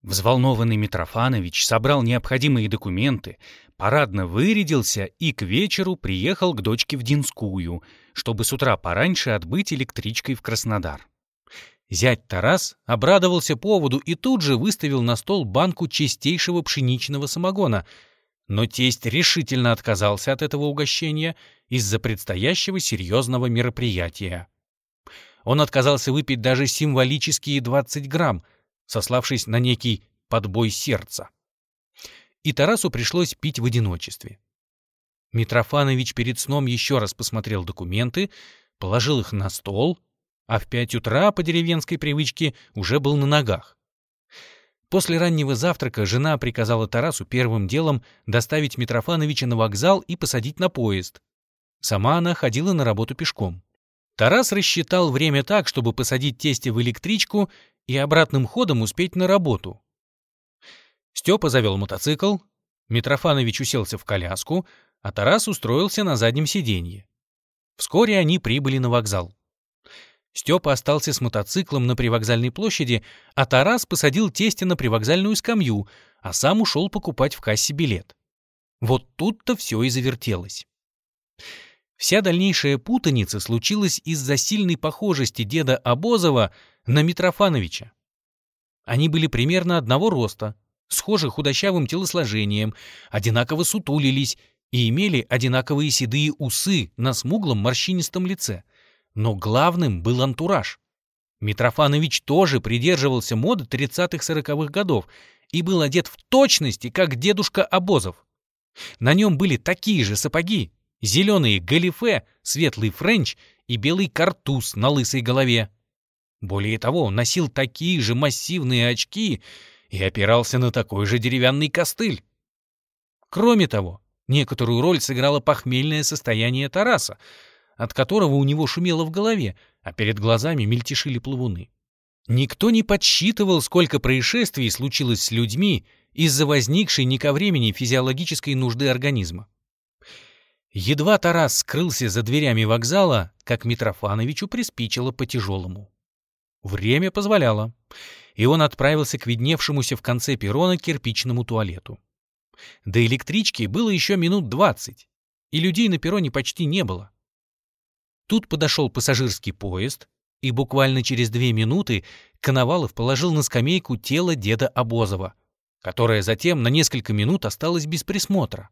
Взволнованный Митрофанович собрал необходимые документы, парадно вырядился и к вечеру приехал к дочке в Динскую, чтобы с утра пораньше отбыть электричкой в Краснодар. Зять Тарас обрадовался поводу и тут же выставил на стол банку чистейшего пшеничного самогона, Но тесть решительно отказался от этого угощения из-за предстоящего серьезного мероприятия. Он отказался выпить даже символические 20 грамм, сославшись на некий подбой сердца. И Тарасу пришлось пить в одиночестве. Митрофанович перед сном еще раз посмотрел документы, положил их на стол, а в пять утра по деревенской привычке уже был на ногах. После раннего завтрака жена приказала Тарасу первым делом доставить Митрофановича на вокзал и посадить на поезд. Сама она ходила на работу пешком. Тарас рассчитал время так, чтобы посадить тестя в электричку и обратным ходом успеть на работу. Степа завел мотоцикл, Митрофанович уселся в коляску, а Тарас устроился на заднем сиденье. Вскоре они прибыли на вокзал. Степа остался с мотоциклом на привокзальной площади, а Тарас посадил тестя на привокзальную скамью, а сам ушел покупать в кассе билет. Вот тут-то все и завертелось. Вся дальнейшая путаница случилась из-за сильной похожести деда Обозова на Митрофановича. Они были примерно одного роста, схожи худощавым телосложением, одинаково сутулились и имели одинаковые седые усы на смуглом морщинистом лице. Но главным был антураж. Митрофанович тоже придерживался моды 30-40-х годов и был одет в точности, как дедушка Обозов. На нем были такие же сапоги, зеленые галифе, светлый френч и белый картуз на лысой голове. Более того, он носил такие же массивные очки и опирался на такой же деревянный костыль. Кроме того, некоторую роль сыграло похмельное состояние Тараса, от которого у него шумело в голове, а перед глазами мельтешили плавуны. Никто не подсчитывал, сколько происшествий случилось с людьми из-за возникшей не ко времени физиологической нужды организма. Едва Тарас скрылся за дверями вокзала, как Митрофановичу приспичило по-тяжелому. Время позволяло, и он отправился к видневшемуся в конце перрона кирпичному туалету. До электрички было еще минут двадцать, и людей на перроне почти не было. Тут подошел пассажирский поезд, и буквально через две минуты Коновалов положил на скамейку тело деда Обозова, которое затем на несколько минут осталось без присмотра.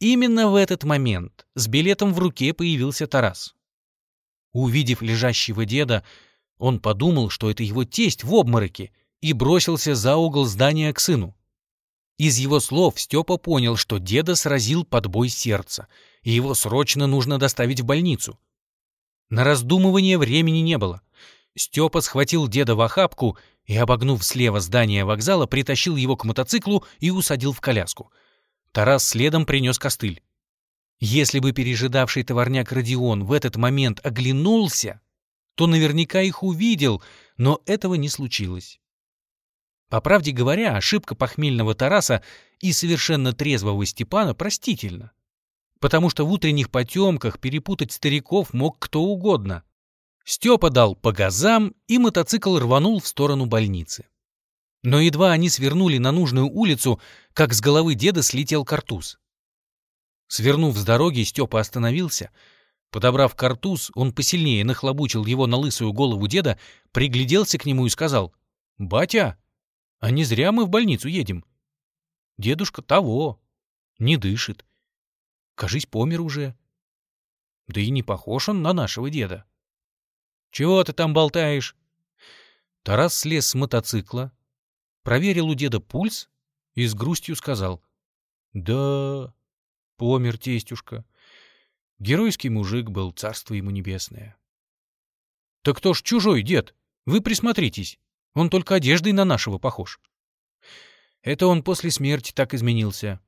Именно в этот момент с билетом в руке появился Тарас. Увидев лежащего деда, он подумал, что это его тесть в обмороке, и бросился за угол здания к сыну. Из его слов Степа понял, что деда сразил подбой сердца, и его срочно нужно доставить в больницу. На раздумывание времени не было. Степа схватил деда в охапку и, обогнув слева здание вокзала, притащил его к мотоциклу и усадил в коляску — Тарас следом принес костыль. Если бы пережидавший товарняк Родион в этот момент оглянулся, то наверняка их увидел, но этого не случилось. По правде говоря, ошибка похмельного Тараса и совершенно трезвого Степана простительна. Потому что в утренних потемках перепутать стариков мог кто угодно. Степа дал по газам, и мотоцикл рванул в сторону больницы. Но едва они свернули на нужную улицу, как с головы деда слетел картуз. Свернув с дороги, Степа остановился. Подобрав картуз, он посильнее нахлобучил его на лысую голову деда, пригляделся к нему и сказал, «Батя, а не зря мы в больницу едем. Дедушка того, не дышит. Кажись, помер уже. Да и не похож он на нашего деда. Чего ты там болтаешь?» Тарас слез с мотоцикла, проверил у деда пульс и с грустью сказал. «Да, помер тестюшка. Геройский мужик был, царство ему небесное». «Так кто ж чужой дед? Вы присмотритесь. Он только одеждой на нашего похож». «Это он после смерти так изменился.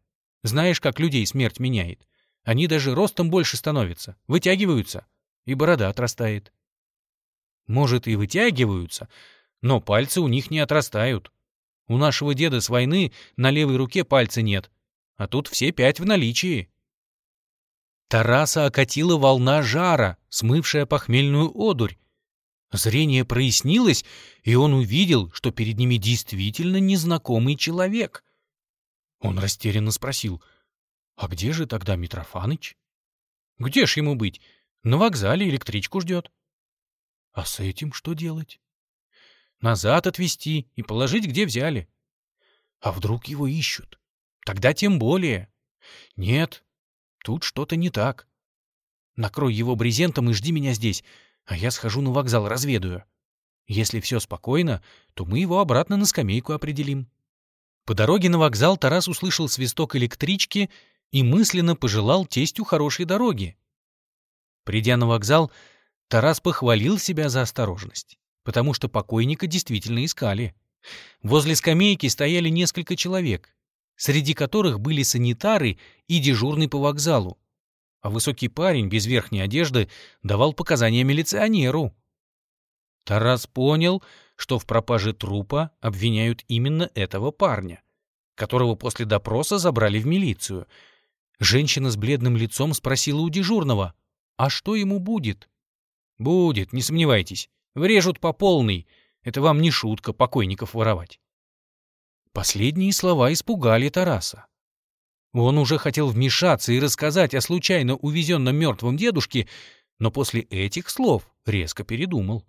Знаешь, как людей смерть меняет? Они даже ростом больше становятся, вытягиваются, и борода отрастает». «Может, и вытягиваются, но пальцы у них не отрастают. У нашего деда с войны на левой руке пальца нет, а тут все пять в наличии. Тараса окатила волна жара, смывшая похмельную одурь. Зрение прояснилось, и он увидел, что перед ними действительно незнакомый человек. Он растерянно спросил, «А где же тогда Митрофаныч?» «Где ж ему быть? На вокзале электричку ждет». «А с этим что делать?» назад отвезти и положить, где взяли. А вдруг его ищут? Тогда тем более. Нет, тут что-то не так. Накрой его брезентом и жди меня здесь, а я схожу на вокзал, разведаю. Если все спокойно, то мы его обратно на скамейку определим. По дороге на вокзал Тарас услышал свисток электрички и мысленно пожелал тестю хорошей дороги. Придя на вокзал, Тарас похвалил себя за осторожность, потому что покойника действительно искали. Возле скамейки стояли несколько человек, среди которых были санитары и дежурный по вокзалу, а высокий парень без верхней одежды давал показания милиционеру. Тарас понял, что в пропаже трупа обвиняют именно этого парня, которого после допроса забрали в милицию. Женщина с бледным лицом спросила у дежурного, а что ему будет? «Будет, не сомневайтесь. Врежут по полной. Это вам не шутка покойников воровать». Последние слова испугали Тараса. Он уже хотел вмешаться и рассказать о случайно увезенном мертвом дедушке, но после этих слов резко передумал.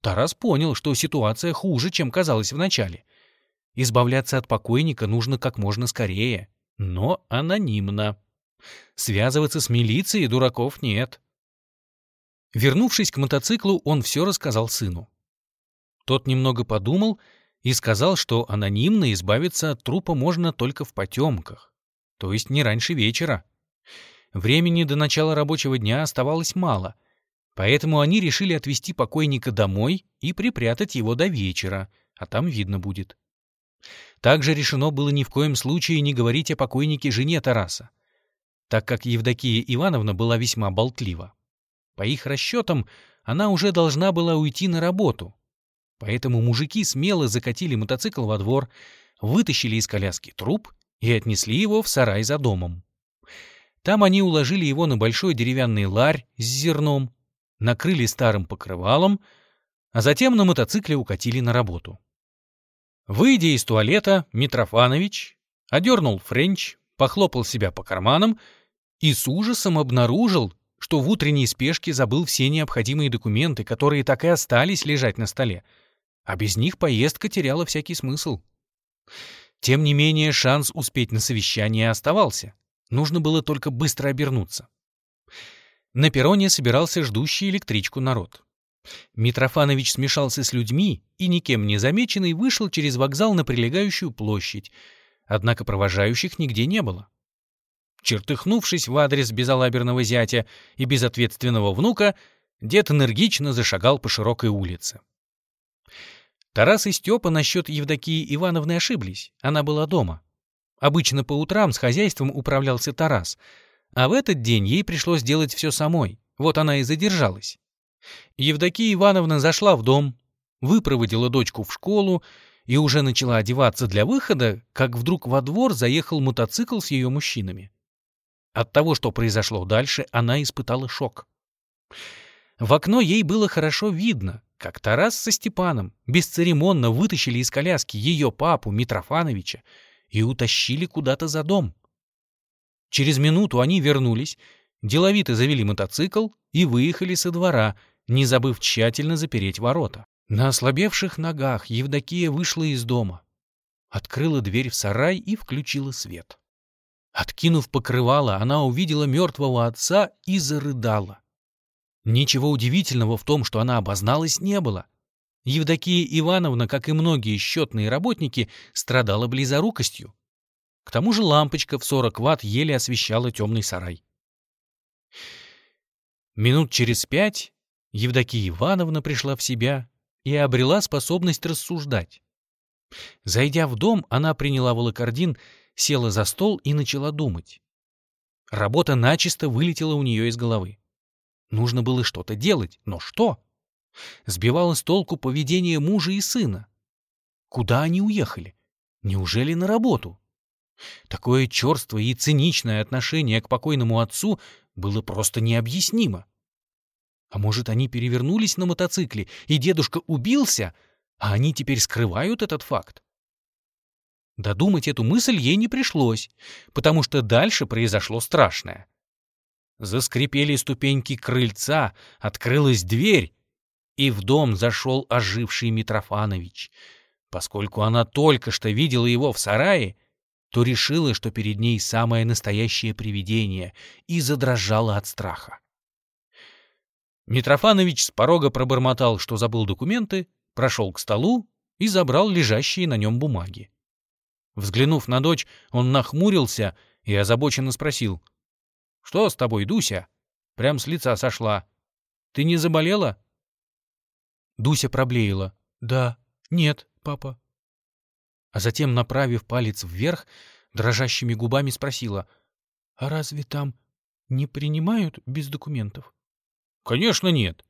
Тарас понял, что ситуация хуже, чем казалось вначале. Избавляться от покойника нужно как можно скорее, но анонимно. Связываться с милицией дураков нет. Вернувшись к мотоциклу, он все рассказал сыну. Тот немного подумал и сказал, что анонимно избавиться от трупа можно только в потемках, то есть не раньше вечера. Времени до начала рабочего дня оставалось мало, поэтому они решили отвезти покойника домой и припрятать его до вечера, а там видно будет. Также решено было ни в коем случае не говорить о покойнике жене Тараса, так как Евдокия Ивановна была весьма болтлива. По их расчетам, она уже должна была уйти на работу, Поэтому мужики смело закатили мотоцикл во двор, вытащили из коляски труп и отнесли его в сарай за домом. Там они уложили его на большой деревянный ларь с зерном, накрыли старым покрывалом, а затем на мотоцикле укатили на работу. Выйдя из туалета, Митрофанович одернул френч, похлопал себя по карманам и с ужасом обнаружил, что в утренней спешке забыл все необходимые документы, которые так и остались лежать на столе — а без них поездка теряла всякий смысл. Тем не менее, шанс успеть на совещание оставался. Нужно было только быстро обернуться. На перроне собирался ждущий электричку народ. Митрофанович смешался с людьми и, никем не замеченный, вышел через вокзал на прилегающую площадь, однако провожающих нигде не было. Чертыхнувшись в адрес безалаберного зятя и безответственного внука, дед энергично зашагал по широкой улице. Тарас и Степа насчет Евдокии Ивановны ошиблись, она была дома. Обычно по утрам с хозяйством управлялся Тарас, а в этот день ей пришлось делать все самой, вот она и задержалась. Евдокия Ивановна зашла в дом, выпроводила дочку в школу и уже начала одеваться для выхода, как вдруг во двор заехал мотоцикл с ее мужчинами. От того, что произошло дальше, она испытала шок. В окно ей было хорошо видно, как Тарас со Степаном бесцеремонно вытащили из коляски ее папу Митрофановича и утащили куда-то за дом. Через минуту они вернулись, деловито завели мотоцикл и выехали со двора, не забыв тщательно запереть ворота. На ослабевших ногах Евдокия вышла из дома, открыла дверь в сарай и включила свет. Откинув покрывало, она увидела мертвого отца и зарыдала. Ничего удивительного в том, что она обозналась, не было. Евдокия Ивановна, как и многие счетные работники, страдала близорукостью. К тому же лампочка в 40 ватт еле освещала темный сарай. Минут через пять Евдокия Ивановна пришла в себя и обрела способность рассуждать. Зайдя в дом, она приняла волокордин, села за стол и начала думать. Работа начисто вылетела у нее из головы. Нужно было что-то делать, но что? Сбивало с толку поведение мужа и сына. Куда они уехали? Неужели на работу? Такое черствое и циничное отношение к покойному отцу было просто необъяснимо. А может, они перевернулись на мотоцикле, и дедушка убился, а они теперь скрывают этот факт? Додумать эту мысль ей не пришлось, потому что дальше произошло страшное. Заскрипели ступеньки крыльца, открылась дверь, и в дом зашел оживший Митрофанович. Поскольку она только что видела его в сарае, то решила, что перед ней самое настоящее привидение, и задрожала от страха. Митрофанович с порога пробормотал, что забыл документы, прошел к столу и забрал лежащие на нем бумаги. Взглянув на дочь, он нахмурился и озабоченно спросил. «Что с тобой, Дуся? Прям с лица сошла. Ты не заболела?» Дуся проблеяла. «Да, нет, папа». А затем, направив палец вверх, дрожащими губами спросила. «А разве там не принимают без документов?» «Конечно нет.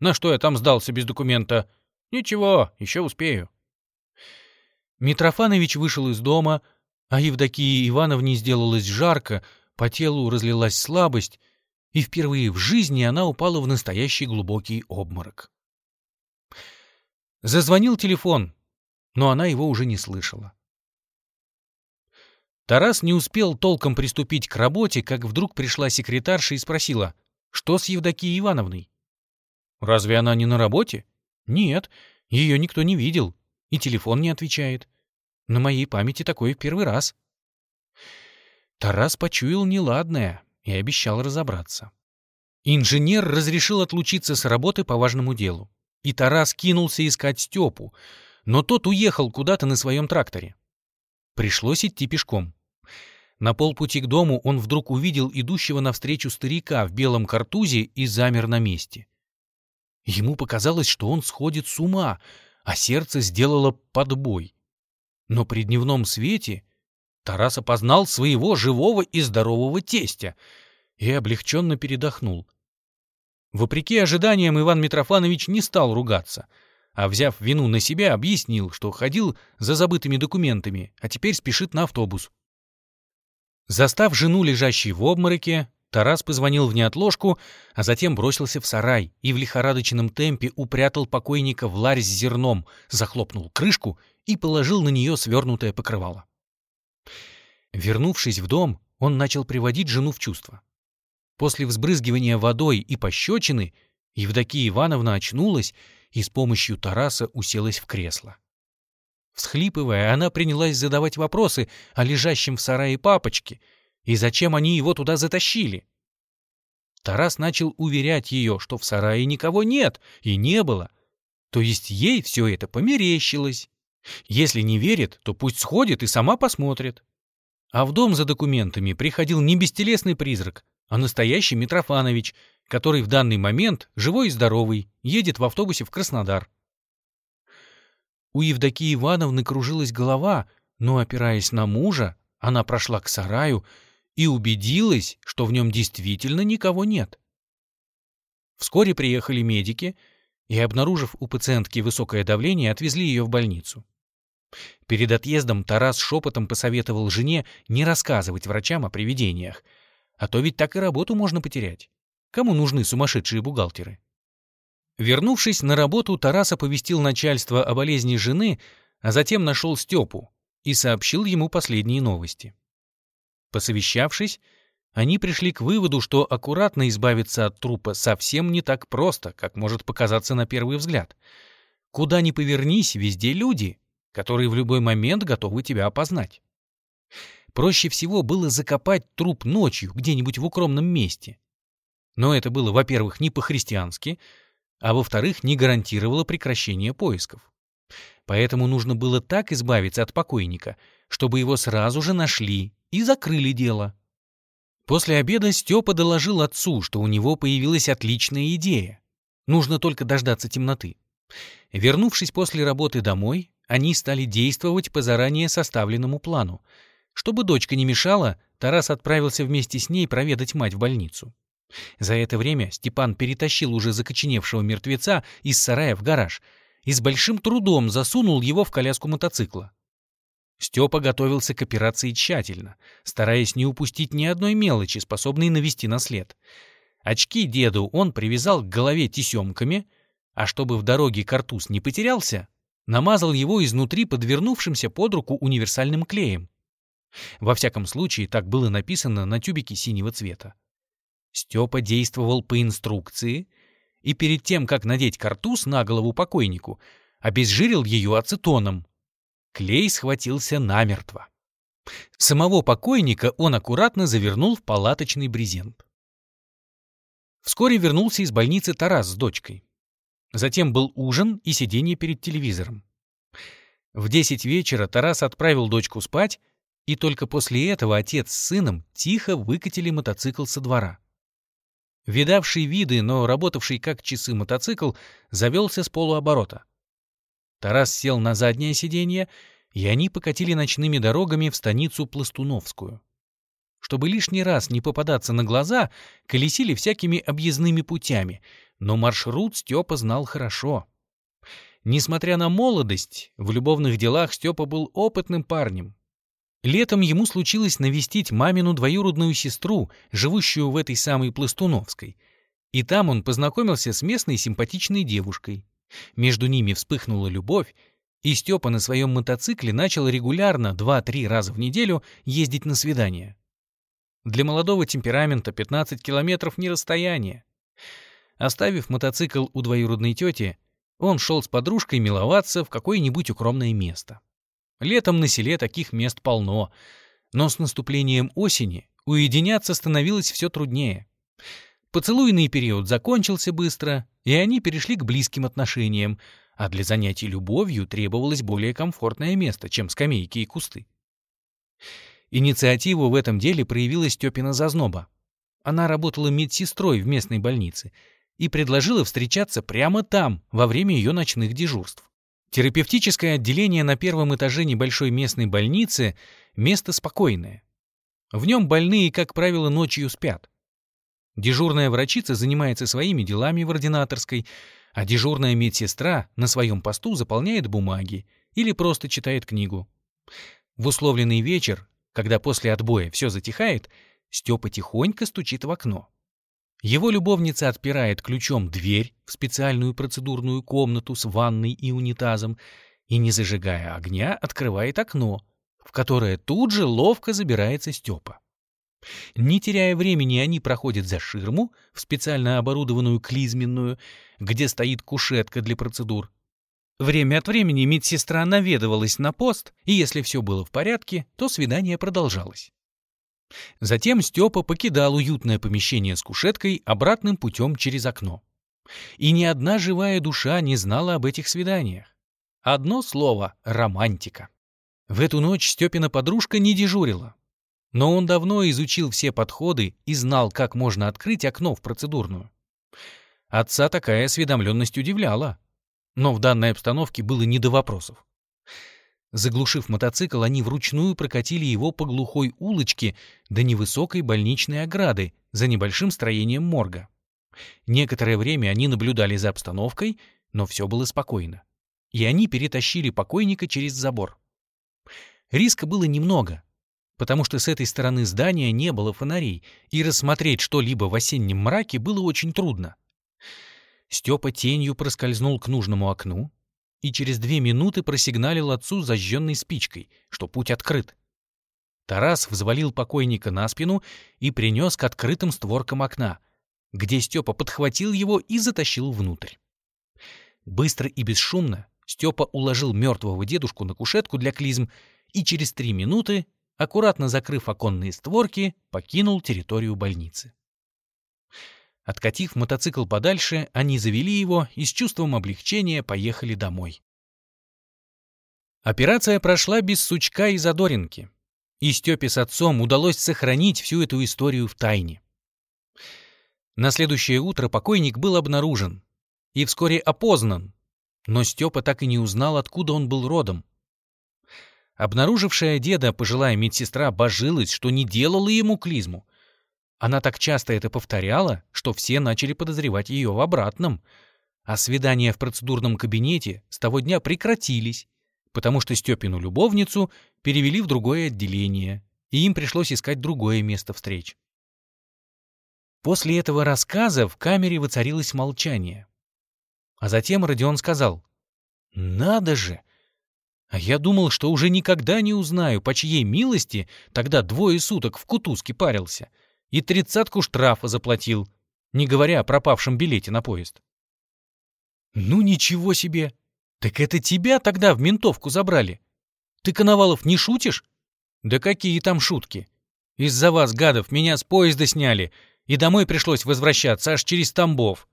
На что я там сдался без документа? Ничего, еще успею». Митрофанович вышел из дома, а Евдокии Ивановне сделалось жарко, по телу разлилась слабость, и впервые в жизни она упала в настоящий глубокий обморок. Зазвонил телефон, но она его уже не слышала. Тарас не успел толком приступить к работе, как вдруг пришла секретарша и спросила, что с Евдокией Ивановной. «Разве она не на работе?» «Нет, ее никто не видел, и телефон не отвечает. На моей памяти такое в первый раз». Тарас почуял неладное и обещал разобраться. Инженер разрешил отлучиться с работы по важному делу, и Тарас кинулся искать Степу, но тот уехал куда-то на своем тракторе. Пришлось идти пешком. На полпути к дому он вдруг увидел идущего навстречу старика в белом картузе и замер на месте. Ему показалось, что он сходит с ума, а сердце сделало подбой. Но при дневном свете Тарас опознал своего живого и здорового тестя и облегченно передохнул. Вопреки ожиданиям Иван Митрофанович не стал ругаться, а, взяв вину на себя, объяснил, что ходил за забытыми документами, а теперь спешит на автобус. Застав жену, лежащей в обмороке, Тарас позвонил в неотложку, а затем бросился в сарай и в лихорадочном темпе упрятал покойника в ларь с зерном, захлопнул крышку и положил на нее свернутое покрывало. Вернувшись в дом, он начал приводить жену в чувство. После взбрызгивания водой и пощечины Евдокия Ивановна очнулась и с помощью Тараса уселась в кресло. Всхлипывая, она принялась задавать вопросы о лежащем в сарае папочке и зачем они его туда затащили. Тарас начал уверять ее, что в сарае никого нет и не было. То есть ей все это померещилось. Если не верит, то пусть сходит и сама посмотрит. А в дом за документами приходил не бестелесный призрак, а настоящий Митрофанович, который в данный момент, живой и здоровый, едет в автобусе в Краснодар. У Евдокии Ивановны кружилась голова, но, опираясь на мужа, она прошла к сараю и убедилась, что в нем действительно никого нет. Вскоре приехали медики и, обнаружив у пациентки высокое давление, отвезли ее в больницу. Перед отъездом Тарас шепотом посоветовал жене не рассказывать врачам о привидениях, а то ведь так и работу можно потерять. Кому нужны сумасшедшие бухгалтеры? Вернувшись на работу, Тарас оповестил начальство о болезни жены, а затем нашел Степу и сообщил ему последние новости. Посовещавшись, они пришли к выводу, что аккуратно избавиться от трупа совсем не так просто, как может показаться на первый взгляд. Куда ни повернись, везде люди, которые в любой момент готовы тебя опознать. Проще всего было закопать труп ночью где-нибудь в укромном месте. Но это было, во-первых, не по-христиански, а во-вторых, не гарантировало прекращение поисков. Поэтому нужно было так избавиться от покойника, чтобы его сразу же нашли и закрыли дело. После обеда Степа доложил отцу, что у него появилась отличная идея. Нужно только дождаться темноты. Вернувшись после работы домой, они стали действовать по заранее составленному плану. Чтобы дочка не мешала, Тарас отправился вместе с ней проведать мать в больницу. За это время Степан перетащил уже закоченевшего мертвеца из сарая в гараж и с большим трудом засунул его в коляску мотоцикла. Степа готовился к операции тщательно, стараясь не упустить ни одной мелочи, способной навести на след. Очки деду он привязал к голове тесемками, а чтобы в дороге картуз не потерялся, намазал его изнутри подвернувшимся под руку универсальным клеем. Во всяком случае, так было написано на тюбике синего цвета. Степа действовал по инструкции и перед тем, как надеть картуз на голову покойнику, обезжирил ее ацетоном. Клей схватился намертво. Самого покойника он аккуратно завернул в палаточный брезент. Вскоре вернулся из больницы Тарас с дочкой. Затем был ужин и сидение перед телевизором. В десять вечера Тарас отправил дочку спать, и только после этого отец с сыном тихо выкатили мотоцикл со двора. Видавший виды, но работавший как часы мотоцикл, завелся с полуоборота. Тарас сел на заднее сиденье, и они покатили ночными дорогами в станицу Пластуновскую. Чтобы лишний раз не попадаться на глаза, колесили всякими объездными путями, но маршрут Степа знал хорошо. Несмотря на молодость, в любовных делах Степа был опытным парнем. Летом ему случилось навестить мамину двоюродную сестру, живущую в этой самой Пластуновской, и там он познакомился с местной симпатичной девушкой. Между ними вспыхнула любовь, и Степа на своем мотоцикле начал регулярно, 2-3 раза в неделю, ездить на свидания. Для молодого темперамента 15 километров не расстояние. Оставив мотоцикл у двоюродной тети, он шел с подружкой миловаться в какое-нибудь укромное место. Летом на селе таких мест полно, но с наступлением осени уединяться становилось все труднее. Поцелуйный период закончился быстро, и они перешли к близким отношениям, а для занятий любовью требовалось более комфортное место, чем скамейки и кусты. Инициативу в этом деле проявила Степина Зазноба. Она работала медсестрой в местной больнице и предложила встречаться прямо там, во время ее ночных дежурств. Терапевтическое отделение на первом этаже небольшой местной больницы – место спокойное. В нем больные, как правило, ночью спят. Дежурная врачица занимается своими делами в ординаторской, а дежурная медсестра на своем посту заполняет бумаги или просто читает книгу. В условленный вечер когда после отбоя все затихает, Степа тихонько стучит в окно. Его любовница отпирает ключом дверь в специальную процедурную комнату с ванной и унитазом и, не зажигая огня, открывает окно, в которое тут же ловко забирается Степа. Не теряя времени, они проходят за ширму в специально оборудованную клизменную, где стоит кушетка для процедур, Время от времени медсестра наведывалась на пост, и если все было в порядке, то свидание продолжалось. Затем Степа покидал уютное помещение с кушеткой обратным путем через окно. И ни одна живая душа не знала об этих свиданиях. Одно слово — романтика. В эту ночь Степина подружка не дежурила. Но он давно изучил все подходы и знал, как можно открыть окно в процедурную. Отца такая осведомленность удивляла но в данной обстановке было не до вопросов. Заглушив мотоцикл, они вручную прокатили его по глухой улочке до невысокой больничной ограды за небольшим строением морга. Некоторое время они наблюдали за обстановкой, но все было спокойно. И они перетащили покойника через забор. Риска было немного, потому что с этой стороны здания не было фонарей, и рассмотреть что-либо в осеннем мраке было очень трудно. Степа тенью проскользнул к нужному окну и через две минуты просигналил отцу зажженной спичкой, что путь открыт. Тарас взвалил покойника на спину и принес к открытым створкам окна, где Степа подхватил его и затащил внутрь. Быстро и бесшумно Степа уложил мертвого дедушку на кушетку для клизм и через три минуты, аккуратно закрыв оконные створки, покинул территорию больницы. Откатив мотоцикл подальше, они завели его и с чувством облегчения поехали домой. Операция прошла без сучка и задоринки, и Степе с отцом удалось сохранить всю эту историю в тайне. На следующее утро покойник был обнаружен и вскоре опознан, но Степа так и не узнал, откуда он был родом. Обнаружившая деда пожилая медсестра божилась, что не делала ему клизму, она так часто это повторяла, что все начали подозревать ее в обратном. А свидания в процедурном кабинете с того дня прекратились, потому что Степину любовницу перевели в другое отделение, и им пришлось искать другое место встреч. После этого рассказа в камере воцарилось молчание. А затем Родион сказал, «Надо же! А я думал, что уже никогда не узнаю, по чьей милости тогда двое суток в кутузке парился» и тридцатку штрафа заплатил, не говоря о пропавшем билете на поезд. «Ну ничего себе! Так это тебя тогда в ментовку забрали? Ты, Коновалов, не шутишь?» Да какие там шутки? Из-за вас, гадов, меня с поезда сняли, и домой пришлось возвращаться аж через Тамбов.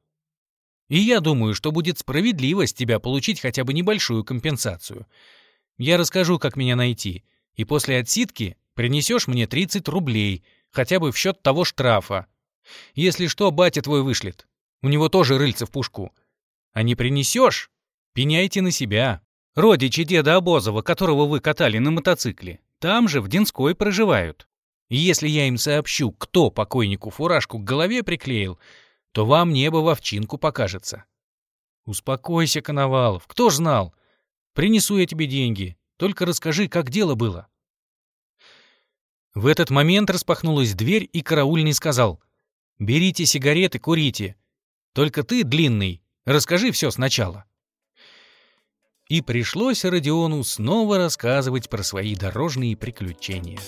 И я думаю, что будет справедливо с тебя получить хотя бы небольшую компенсацию. Я расскажу, как меня найти, и после отсидки принесешь мне 30 рублей, хотя бы в счет того штрафа. Если что, батя твой вышлет. У него тоже рыльце в пушку. А не принесешь? Пеняйте на себя. Родичи деда Обозова, которого вы катали на мотоцикле, там же, в Динской, проживают. Если я им сообщу, кто покойнику фуражку к голове приклеил, то вам небо в овчинку покажется. Успокойся, Коновалов, кто ж знал? Принесу я тебе деньги, только расскажи, как дело было. В этот момент распахнулась дверь, и караульный сказал, «Берите сигареты, курите. Только ты, длинный, расскажи все сначала». И пришлось Родиону снова рассказывать про свои дорожные приключения.